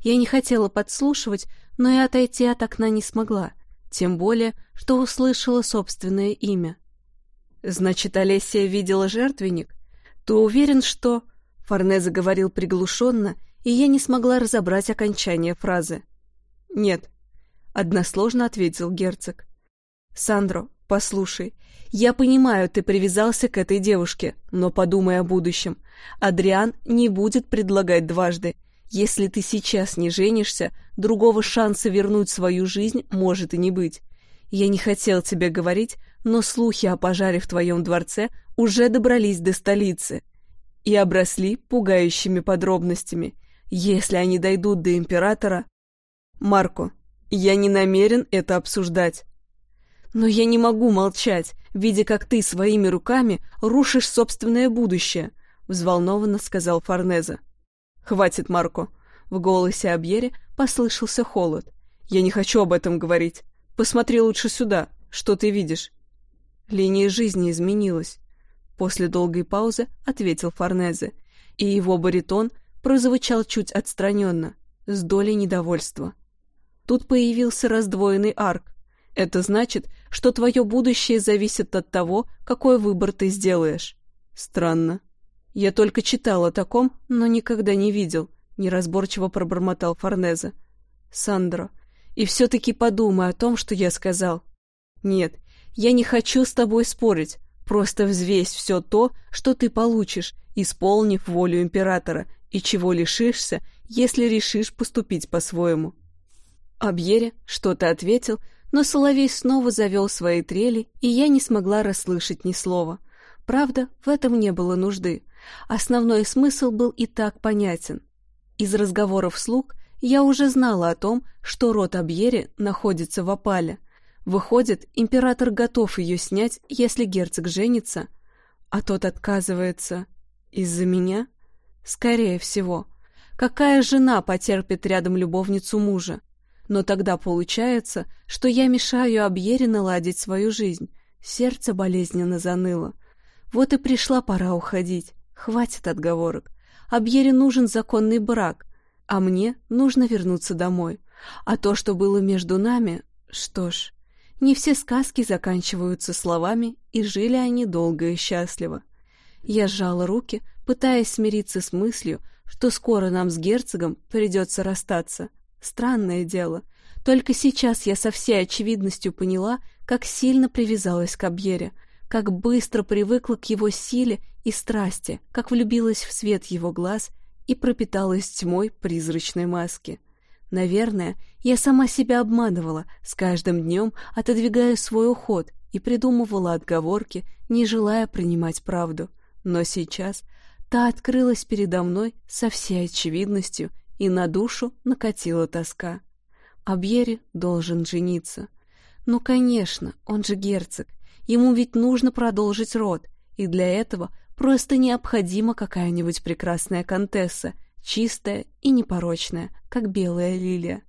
Я не хотела подслушивать, но и отойти от окна не смогла, тем более, что услышала собственное имя. «Значит, Олесия видела жертвенник? Ты уверен, что...» Форне заговорил приглушенно, и я не смогла разобрать окончание фразы. «Нет», — односложно ответил герцог. «Сандро, послушай, я понимаю, ты привязался к этой девушке, но подумай о будущем. Адриан не будет предлагать дважды. Если ты сейчас не женишься, другого шанса вернуть свою жизнь может и не быть. Я не хотел тебе говорить, но слухи о пожаре в твоем дворце уже добрались до столицы и обросли пугающими подробностями. Если они дойдут до императора... Марко, я не намерен это обсуждать. Но я не могу молчать, видя, как ты своими руками рушишь собственное будущее, взволнованно сказал Форнеза. Хватит, Марко. В голосе Абьере послышался холод. Я не хочу об этом говорить. Посмотри лучше сюда. Что ты видишь? Линия жизни изменилась. После долгой паузы ответил Форнезе, и его баритон прозвучал чуть отстраненно, с долей недовольства. Тут появился раздвоенный арк. Это значит, что твое будущее зависит от того, какой выбор ты сделаешь. Странно. Я только читал о таком, но никогда не видел, неразборчиво пробормотал Форнезе. Сандро, и все-таки подумай о том, что я сказал. Нет, я не хочу с тобой спорить, Просто взвесь все то, что ты получишь, исполнив волю императора, и чего лишишься, если решишь поступить по-своему. Абьере что-то ответил, но Соловей снова завел свои трели, и я не смогла расслышать ни слова. Правда, в этом не было нужды. Основной смысл был и так понятен. Из разговоров слуг я уже знала о том, что род Абьере находится в опале, Выходит, император готов ее снять, если герцог женится, а тот отказывается из-за меня? Скорее всего. Какая жена потерпит рядом любовницу мужа? Но тогда получается, что я мешаю Абьере наладить свою жизнь. Сердце болезненно заныло. Вот и пришла пора уходить. Хватит отговорок. Абьере нужен законный брак, а мне нужно вернуться домой. А то, что было между нами, что ж, не все сказки заканчиваются словами, и жили они долго и счастливо. Я сжала руки, пытаясь смириться с мыслью, что скоро нам с герцогом придется расстаться. Странное дело. Только сейчас я со всей очевидностью поняла, как сильно привязалась к Абьере, как быстро привыкла к его силе и страсти, как влюбилась в свет его глаз и пропиталась тьмой призрачной маски. Наверное, я сама себя обманывала, с каждым днем отодвигая свой уход и придумывала отговорки, не желая принимать правду. Но сейчас та открылась передо мной со всей очевидностью, и на душу накатила тоска. Абьери должен жениться. Ну, конечно, он же герцог. Ему ведь нужно продолжить род, и для этого просто необходима какая-нибудь прекрасная контесса — чистая и непорочная, как белая лилия.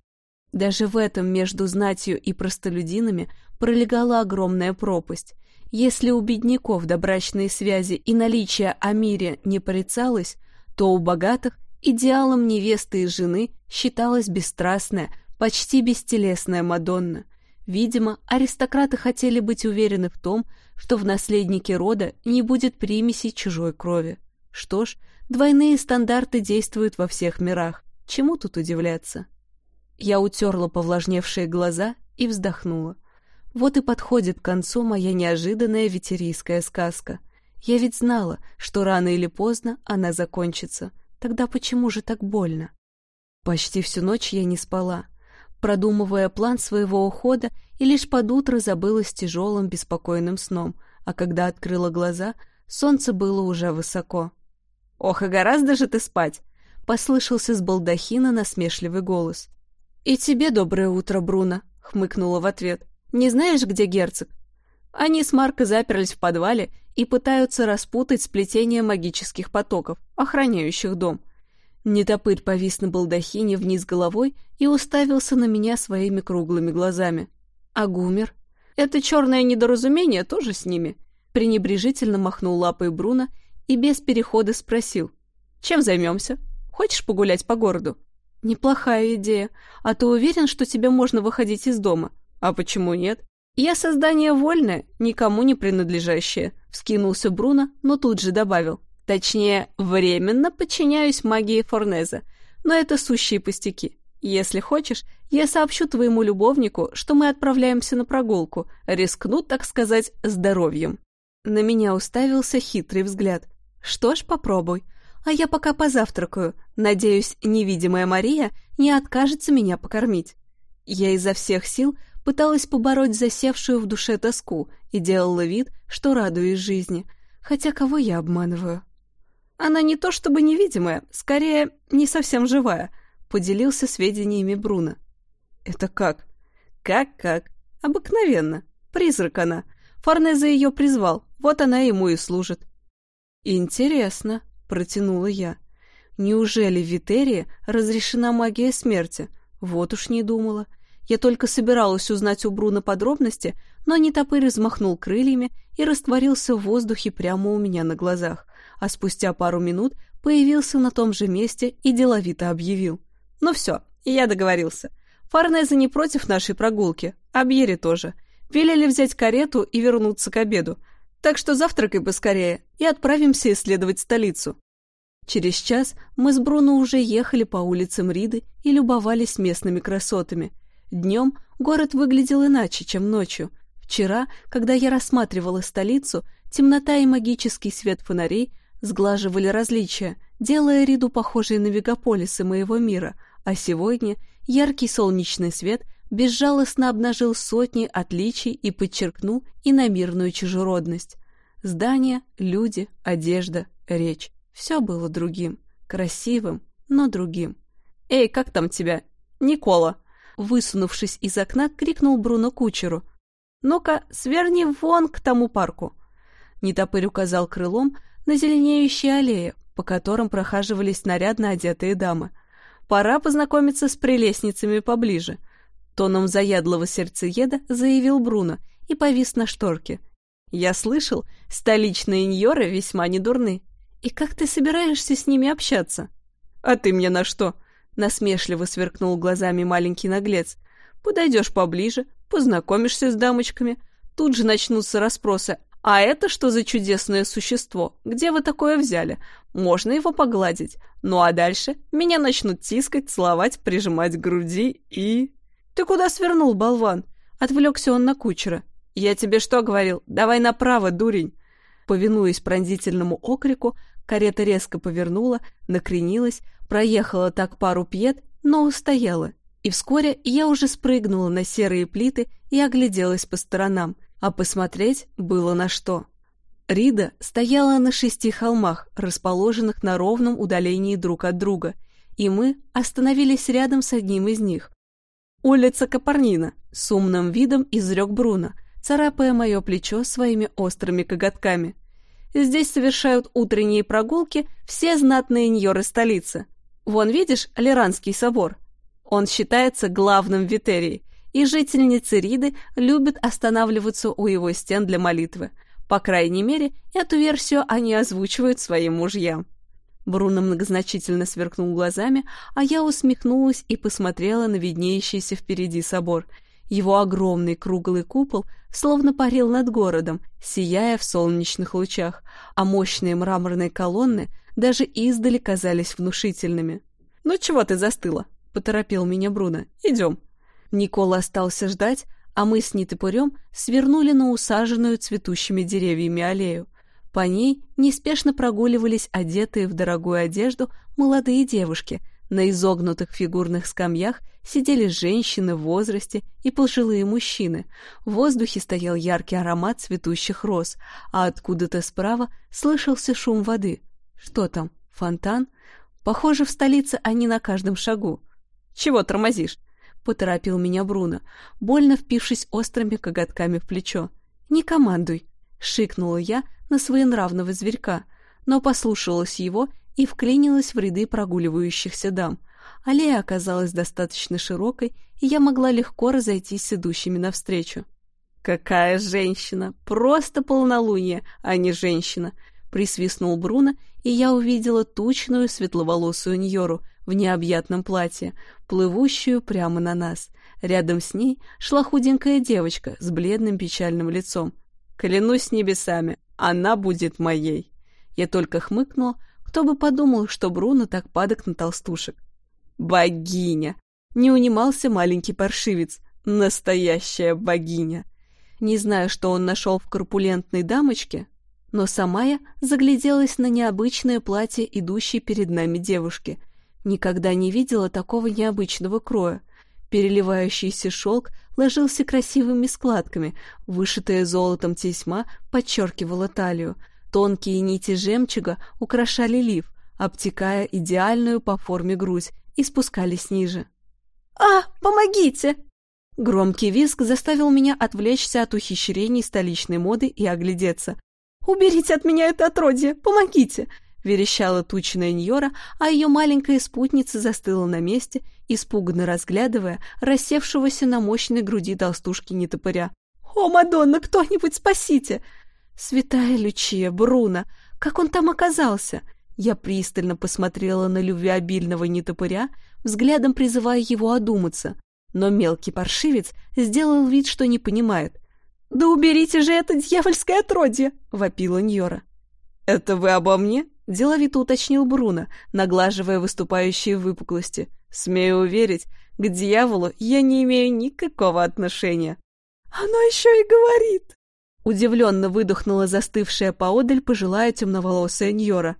Даже в этом между знатью и простолюдинами пролегала огромная пропасть. Если у бедняков добрачные связи и наличие о мире не порицалось, то у богатых идеалом невесты и жены считалась бесстрастная, почти бестелесная Мадонна. Видимо, аристократы хотели быть уверены в том, что в наследнике рода не будет примесей чужой крови. Что ж, Двойные стандарты действуют во всех мирах. Чему тут удивляться? Я утерла повлажневшие глаза и вздохнула. Вот и подходит к концу моя неожиданная ветерийская сказка. Я ведь знала, что рано или поздно она закончится. Тогда почему же так больно? Почти всю ночь я не спала, продумывая план своего ухода, и лишь под утро забылась тяжелым беспокойным сном, а когда открыла глаза, солнце было уже высоко. «Ох, и гораздо же ты спать!» — послышался с балдахина насмешливый голос. «И тебе доброе утро, Бруно!» — хмыкнула в ответ. «Не знаешь, где герцог?» Они с Марко заперлись в подвале и пытаются распутать сплетение магических потоков, охраняющих дом. Нетопырь повис на балдахине вниз головой и уставился на меня своими круглыми глазами. А Гумер? Это черное недоразумение тоже с ними. Пренебрежительно махнул лапой Бруно и без перехода спросил. «Чем займемся? Хочешь погулять по городу?» Неплохая идея. А ты уверен, что тебе можно выходить из дома? А почему нет? Я создание вольное, никому не принадлежащее. Вскинулся Бруно, но тут же добавил. Точнее, временно подчиняюсь магии Форнеза. Но это сущие пустяки. Если хочешь, я сообщу твоему любовнику, что мы отправляемся на прогулку, рискну, так сказать, здоровьем. На меня уставился хитрый взгляд. Что ж, попробуй. А я пока позавтракаю. Надеюсь, невидимая Мария не откажется меня покормить. Я изо всех сил пыталась побороть засевшую в душе тоску и делала вид, что радуюсь жизни. Хотя кого я обманываю? Она не то чтобы невидимая, скорее, не совсем живая, поделился сведениями Бруно. Это как? Как-как? Обыкновенно. Призрак она. Форнезе ее призвал, вот она ему и служит. Интересно, протянула я. Неужели в Витерии разрешена магия смерти? Вот уж не думала. Я только собиралась узнать у Бруно подробности, но нетопырь взмахнул крыльями и растворился в воздухе прямо у меня на глазах, а спустя пару минут появился на том же месте и деловито объявил. «Ну все, я договорился. Фарнеза не против нашей прогулки, а Бьери тоже. Велели взять карету и вернуться к обеду. Так что завтракай поскорее и отправимся исследовать столицу. Через час мы с Бруно уже ехали по улицам Риды и любовались местными красотами. Днем город выглядел иначе, чем ночью. Вчера, когда я рассматривала столицу, темнота и магический свет фонарей сглаживали различия, делая Риду похожей на мегаполисы моего мира, а сегодня яркий солнечный свет безжалостно обнажил сотни отличий и подчеркнул иномирную чужеродность. Здания, люди, одежда, речь. Все было другим, красивым, но другим. «Эй, как там тебя?» «Никола!» Высунувшись из окна, крикнул Бруно кучеру. «Ну-ка, сверни вон к тому парку!» Нетопырь указал крылом на зеленеющие аллеи, по которым прохаживались нарядно одетые дамы. «Пора познакомиться с прелестницами поближе», — тоном заядлого сердцееда заявил Бруно и повис на шторке. «Я слышал, столичные ньоры весьма недурны. «И как ты собираешься с ними общаться?» «А ты мне на что?» — насмешливо сверкнул глазами маленький наглец. «Подойдешь поближе, познакомишься с дамочками, тут же начнутся расспросы. А это что за чудесное существо? Где вы такое взяли? Можно его погладить. Ну а дальше меня начнут тискать, целовать, прижимать к груди и... Ты куда свернул, болван? Отвлекся он на кучера. Я тебе что говорил? Давай направо, дурень. Повинуясь пронзительному окрику, Карета резко повернула, накренилась, проехала так пару пьет, но устояла. И вскоре я уже спрыгнула на серые плиты и огляделась по сторонам, а посмотреть было на что. Рида стояла на шести холмах, расположенных на ровном удалении друг от друга, и мы остановились рядом с одним из них. «Улица Капарнина», — с умным видом изрек Бруно, царапая мое плечо своими острыми коготками. Здесь совершают утренние прогулки все знатные ньоры столицы. Вон, видишь, Лиранский собор? Он считается главным в Витерии, и жительницы Риды любят останавливаться у его стен для молитвы. По крайней мере, эту версию они озвучивают своим мужьям. Бруно многозначительно сверкнул глазами, а я усмехнулась и посмотрела на виднеющийся впереди собор — его огромный круглый купол словно парил над городом, сияя в солнечных лучах, а мощные мраморные колонны даже издали казались внушительными. «Ну чего ты застыла?» — поторопил меня Бруно. «Идем». Никола остался ждать, а мы с Нитопырем свернули на усаженную цветущими деревьями аллею. По ней неспешно прогуливались одетые в дорогую одежду молодые девушки, на изогнутых фигурных скамьях сидели женщины в возрасте и пожилые мужчины. В воздухе стоял яркий аромат цветущих роз, а откуда-то справа слышался шум воды. Что там, фонтан? Похоже, в столице они на каждом шагу. «Чего тормозишь?» — поторопил меня Бруно, больно впившись острыми коготками в плечо. «Не командуй!» — шикнула я на своенравного зверька, но послушалась его и вклинилась в ряды прогуливающихся дам. Аллея оказалась достаточно широкой, и я могла легко разойтись с идущими навстречу. «Какая женщина! Просто полнолуние, а не женщина!» Присвистнул Бруно, и я увидела тучную светловолосую Ньору в необъятном платье, плывущую прямо на нас. Рядом с ней шла худенькая девочка с бледным печальным лицом. Клянусь небесами, она будет моей. Я только хмыкнула, кто бы подумал, что Бруно так падок на толстушек. Богиня! Не унимался маленький паршивец. Настоящая богиня! Не знаю, что он нашел в корпулентной дамочке, но сама я загляделась на необычное платье идущей перед нами девушки. Никогда не видела такого необычного кроя. Переливающийся шелк ложился красивыми складками, вышитая золотом тесьма подчеркивала талию. Тонкие нити жемчуга украшали лиф, обтекая идеальную по форме грудь, и спускались ниже. «А, помогите!» Громкий визг заставил меня отвлечься от ухищрений столичной моды и оглядеться. «Уберите от меня это отродье! Помогите!» — верещала тучная Ньора, а ее маленькая спутница застыла на месте, испуганно разглядывая рассевшегося на мощной груди толстушки нетопыря. «О, Мадонна, кто-нибудь спасите!» «Святая Лючия, Бруно, как он там оказался?» Я пристально посмотрела на любвеобильного нетопыря, взглядом призывая его одуматься, но мелкий паршивец сделал вид, что не понимает. «Да уберите же это дьявольское отродье!» — вопила Ньора. «Это вы обо мне?» — деловито уточнил Бруно, наглаживая выступающие выпуклости. «Смею уверить, к дьяволу я не имею никакого отношения». «Оно еще и говорит!» Удивленно выдохнула застывшая поодаль пожилая темноволосая Ньора.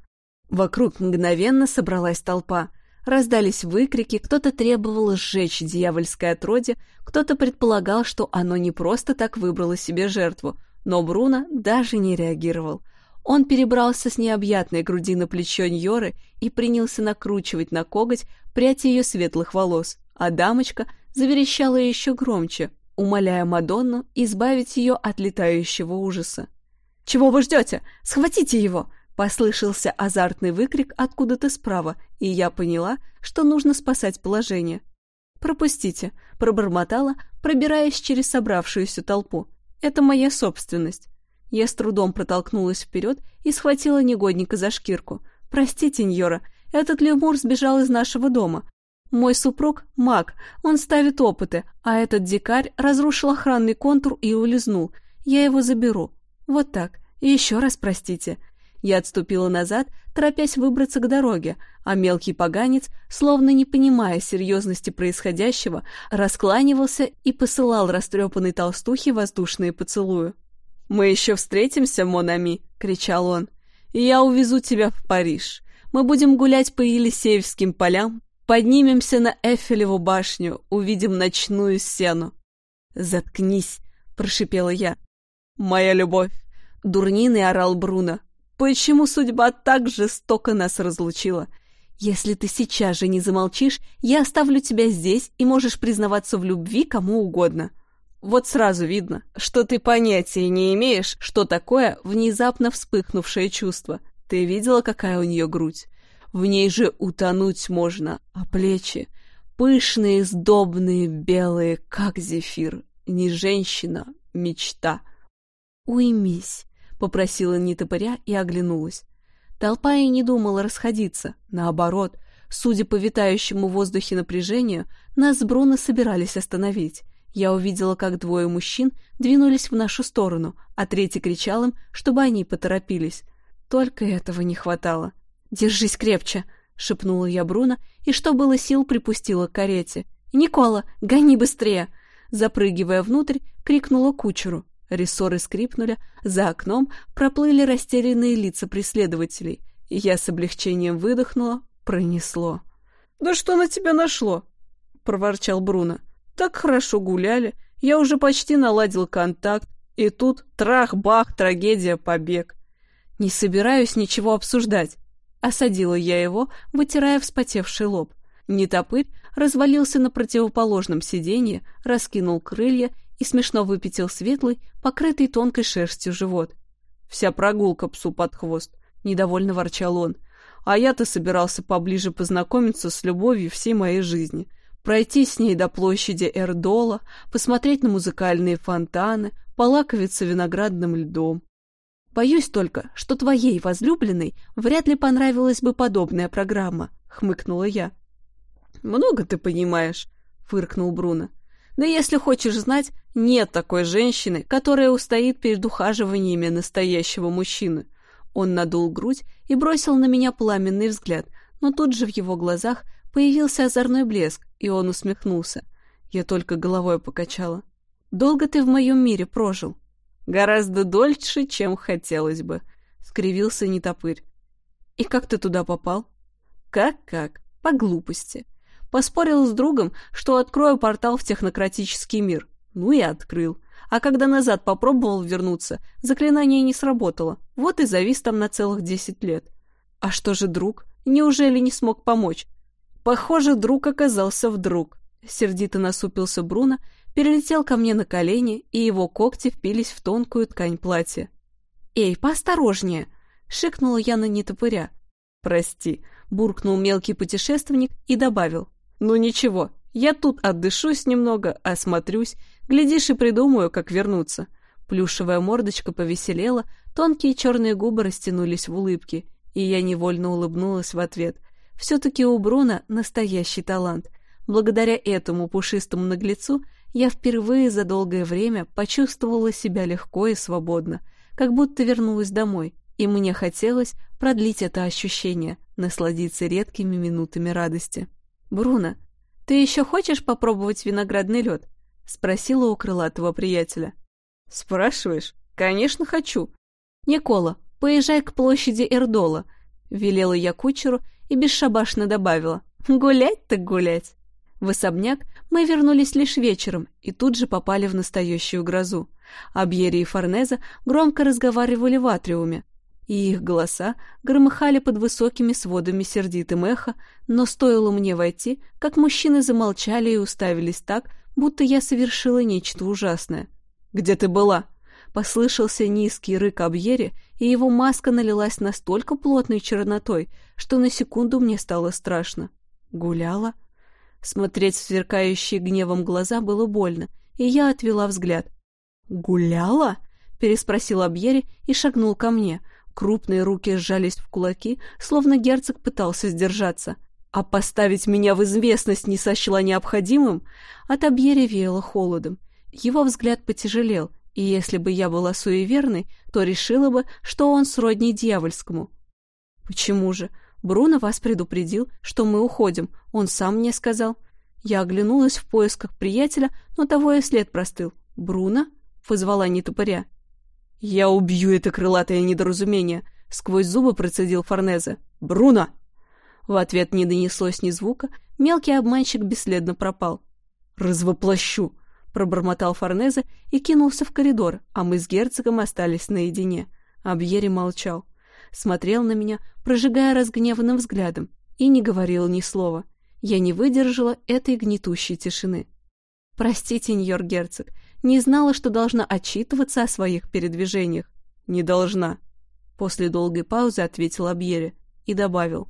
Вокруг мгновенно собралась толпа — Раздались выкрики, кто-то требовал сжечь дьявольское отродье, кто-то предполагал, что оно не просто так выбрало себе жертву, но Бруно даже не реагировал. Он перебрался с необъятной груди на плечо Ньоры и принялся накручивать на коготь прядь ее светлых волос, а дамочка заверещала еще громче, умоляя Мадонну избавить ее от летающего ужаса. «Чего вы ждете? Схватите его!» Послышался азартный выкрик откуда-то справа, и я поняла, что нужно спасать положение. «Пропустите», — пробормотала, пробираясь через собравшуюся толпу. «Это моя собственность». Я с трудом протолкнулась вперед и схватила негодника за шкирку. «Простите, Ньора, этот лемур сбежал из нашего дома. Мой супруг — маг, он ставит опыты, а этот дикарь разрушил охранный контур и улизнул. Я его заберу. Вот так. Еще раз простите. Я отступила назад, торопясь выбраться к дороге, а мелкий поганец, словно не понимая серьезности происходящего, раскланивался и посылал растрепанной толстухе воздушные поцелуи. «Мы еще встретимся, Монами!» — кричал он. «И я увезу тебя в Париж. Мы будем гулять по Елисеевским полям, поднимемся на Эфелеву башню, увидим ночную сену». «Заткнись!» — прошипела я. «Моя любовь!» — дурниной орал Бруно. Почему судьба так жестоко нас разлучила? Если ты сейчас же не замолчишь, я оставлю тебя здесь и можешь признаваться в любви кому угодно. Вот сразу видно, что ты понятия не имеешь, что такое внезапно вспыхнувшее чувство. Ты видела, какая у нее грудь? В ней же утонуть можно, а плечи пышные, сдобные, белые, как зефир. Не женщина, мечта. Уймись, попросила нетопыря и оглянулась. Толпа и не думала расходиться. Наоборот, судя по витающему в воздухе напряжению, нас с Бруно собирались остановить. Я увидела, как двое мужчин двинулись в нашу сторону, а третий кричал им, чтобы они поторопились. Только этого не хватало. «Держись крепче!» — шепнула я Бруно, и что было сил, припустила к карете. «Никола, гони быстрее!» Запрыгивая внутрь, крикнула кучеру. Рессоры скрипнули, за окном проплыли растерянные лица преследователей, и я с облегчением выдохнула, пронесло. «Да что на тебя нашло?» — проворчал Бруно. «Так хорошо гуляли, я уже почти наладил контакт, и тут трах-бах, трагедия, побег. Не собираюсь ничего обсуждать». Осадила я его, вытирая вспотевший лоб. Нетопырь развалился на противоположном сиденье, раскинул крылья и смешно выпятил светлый, покрытый тонкой шерстью живот. «Вся прогулка псу под хвост», — недовольно ворчал он. «А я-то собирался поближе познакомиться с любовью всей моей жизни, пройти с ней до площади Эрдола, посмотреть на музыкальные фонтаны, полаковиться виноградным льдом». Боюсь только, что твоей возлюбленной вряд ли понравилась бы подобная программа, хмыкнула я. Много ты понимаешь, фыркнул Бруно. Да если хочешь знать, нет такой женщины, которая устоит перед ухаживаниями настоящего мужчины. Он надул грудь и бросил на меня пламенный взгляд, но тут же в его глазах появился озорной блеск, и он усмехнулся. Я только головой покачала. «Долго ты в моем мире прожил?» «Гораздо дольше, чем хотелось бы», — скривился нетопырь. «И как ты туда попал?» «Как-как? По глупости. Поспорил с другом, что открою портал в технократический мир. Ну и открыл. А когда назад попробовал вернуться, заклинание не сработало. Вот и завис там на целых десять лет. А что же друг? Неужели не смог помочь? Похоже, друг оказался вдруг. Сердито насупился Бруно, перелетел ко мне на колени, и его когти впились в тонкую ткань платья. «Эй, поосторожнее!» — шикнула я на нетопыря. «Прости», — буркнул мелкий путешественник и добавил. «Ну ничего, я тут отдышусь немного, осмотрюсь, глядишь и придумаю, как вернуться». Плюшевая мордочка повеселела, тонкие черные губы растянулись в улыбке, и я невольно улыбнулась в ответ. Все-таки у Бруна настоящий талант. Благодаря этому пушистому наглецу я впервые за долгое время почувствовала себя легко и свободно, как будто вернулась домой, и мне хотелось продлить это ощущение, насладиться редкими минутами радости. «Бруно, ты еще хочешь попробовать виноградный лед?» — спросила у крылатого приятеля. «Спрашиваешь? Конечно, хочу». «Никола, поезжай к площади Эрдола», — велела я кучеру и бесшабашно добавила. «Гулять так гулять». В особняк мы вернулись лишь вечером и тут же попали в настоящую грозу. Абьери и Форнеза громко разговаривали в атриуме, и их голоса громыхали под высокими сводами сердитым эхо, но стоило мне войти, как мужчины замолчали и уставились так, будто я совершила нечто ужасное. «Где ты была?» Послышался низкий рык Абьери, и его маска налилась настолько плотной чернотой, что на секунду мне стало страшно. «Гуляла?» Смотреть в сверкающие гневом глаза было больно, и я отвела взгляд. «Гуляла?» — переспросил Абьери и шагнул ко мне — Крупные руки сжались в кулаки, словно герцог пытался сдержаться. А поставить меня в известность не сочла необходимым? От Абьери веяло холодом. Его взгляд потяжелел, и если бы я была суеверной, то решила бы, что он сродни дьявольскому. «Почему же? Бруно вас предупредил, что мы уходим. Он сам мне сказал». Я оглянулась в поисках приятеля, но того и след простыл. «Бруно?» — позвала нетопыря. «Я убью это крылатое недоразумение!» — сквозь зубы процедил Форнезе. «Бруно!» В ответ не донеслось ни звука, мелкий обманщик бесследно пропал. «Развоплощу!» — пробормотал Форнезе и кинулся в коридор, а мы с герцогом остались наедине. Абьери молчал. Смотрел на меня, прожигая разгневанным взглядом, и не говорил ни слова. Я не выдержала этой гнетущей тишины. «Простите, ньор герцог, не знала, что должна отчитываться о своих передвижениях. Не должна. После долгой паузы ответил Абьере и добавил.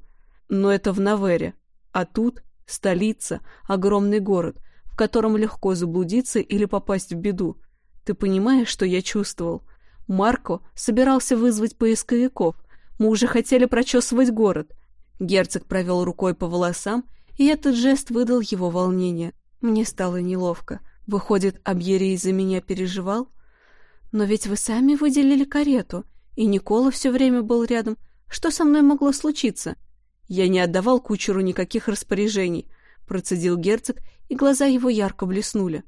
Но это в Навере. А тут столица, огромный город, в котором легко заблудиться или попасть в беду. Ты понимаешь, что я чувствовал? Марко собирался вызвать поисковиков. Мы уже хотели прочесывать город. Герцог провел рукой по волосам, и этот жест выдал его волнение. Мне стало неловко. Выходит, Абьери из-за меня переживал? Но ведь вы сами выделили карету, и Никола все время был рядом. Что со мной могло случиться? Я не отдавал кучеру никаких распоряжений, процедил герцог, и глаза его ярко блеснули.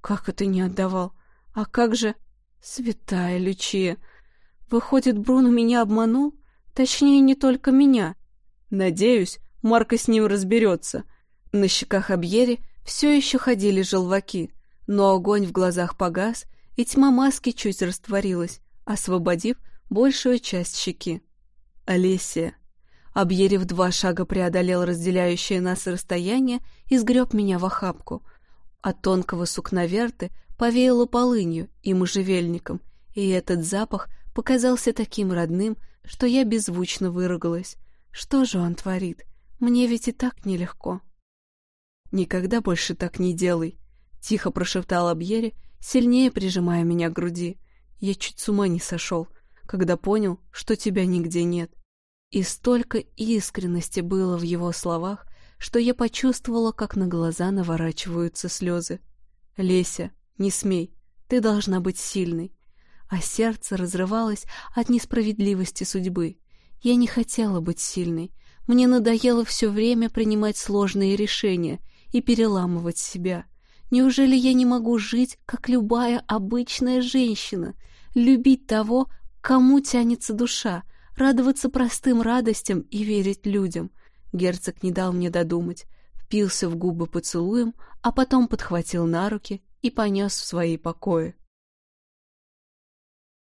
Как это не отдавал? А как же... Святая Лючия! Выходит, Бруно меня обманул? Точнее, не только меня. Надеюсь, Марко с ним разберется. На щеках Абьери все еще ходили желваки, но огонь в глазах погас, и тьма маски чуть растворилась, освободив большую часть щеки. Олесия. Объерев два шага преодолел разделяющее нас расстояние и сгреб меня в охапку. От тонкого сукна верты повеяло полынью и можжевельником, и этот запах показался таким родным, что я беззвучно выругалась. Что же он творит? Мне ведь и так нелегко. «Никогда больше так не делай», — тихо прошептал Абьери, сильнее прижимая меня к груди. Я чуть с ума не сошел. когда понял, что тебя нигде нет. И столько искренности было в его словах, что я почувствовала, как на глаза наворачиваются слезы. «Леся, не смей, ты должна быть сильной». А сердце разрывалось от несправедливости судьбы. Я не хотела быть сильной. Мне надоело все время принимать сложные решения и переламывать себя. Неужели я не могу жить, как любая обычная женщина, любить того, кому тянется душа, радоваться простым радостям и верить людям? Герцог не дал мне додумать, впился в губы поцелуем, а потом подхватил на руки и понес в свои покои.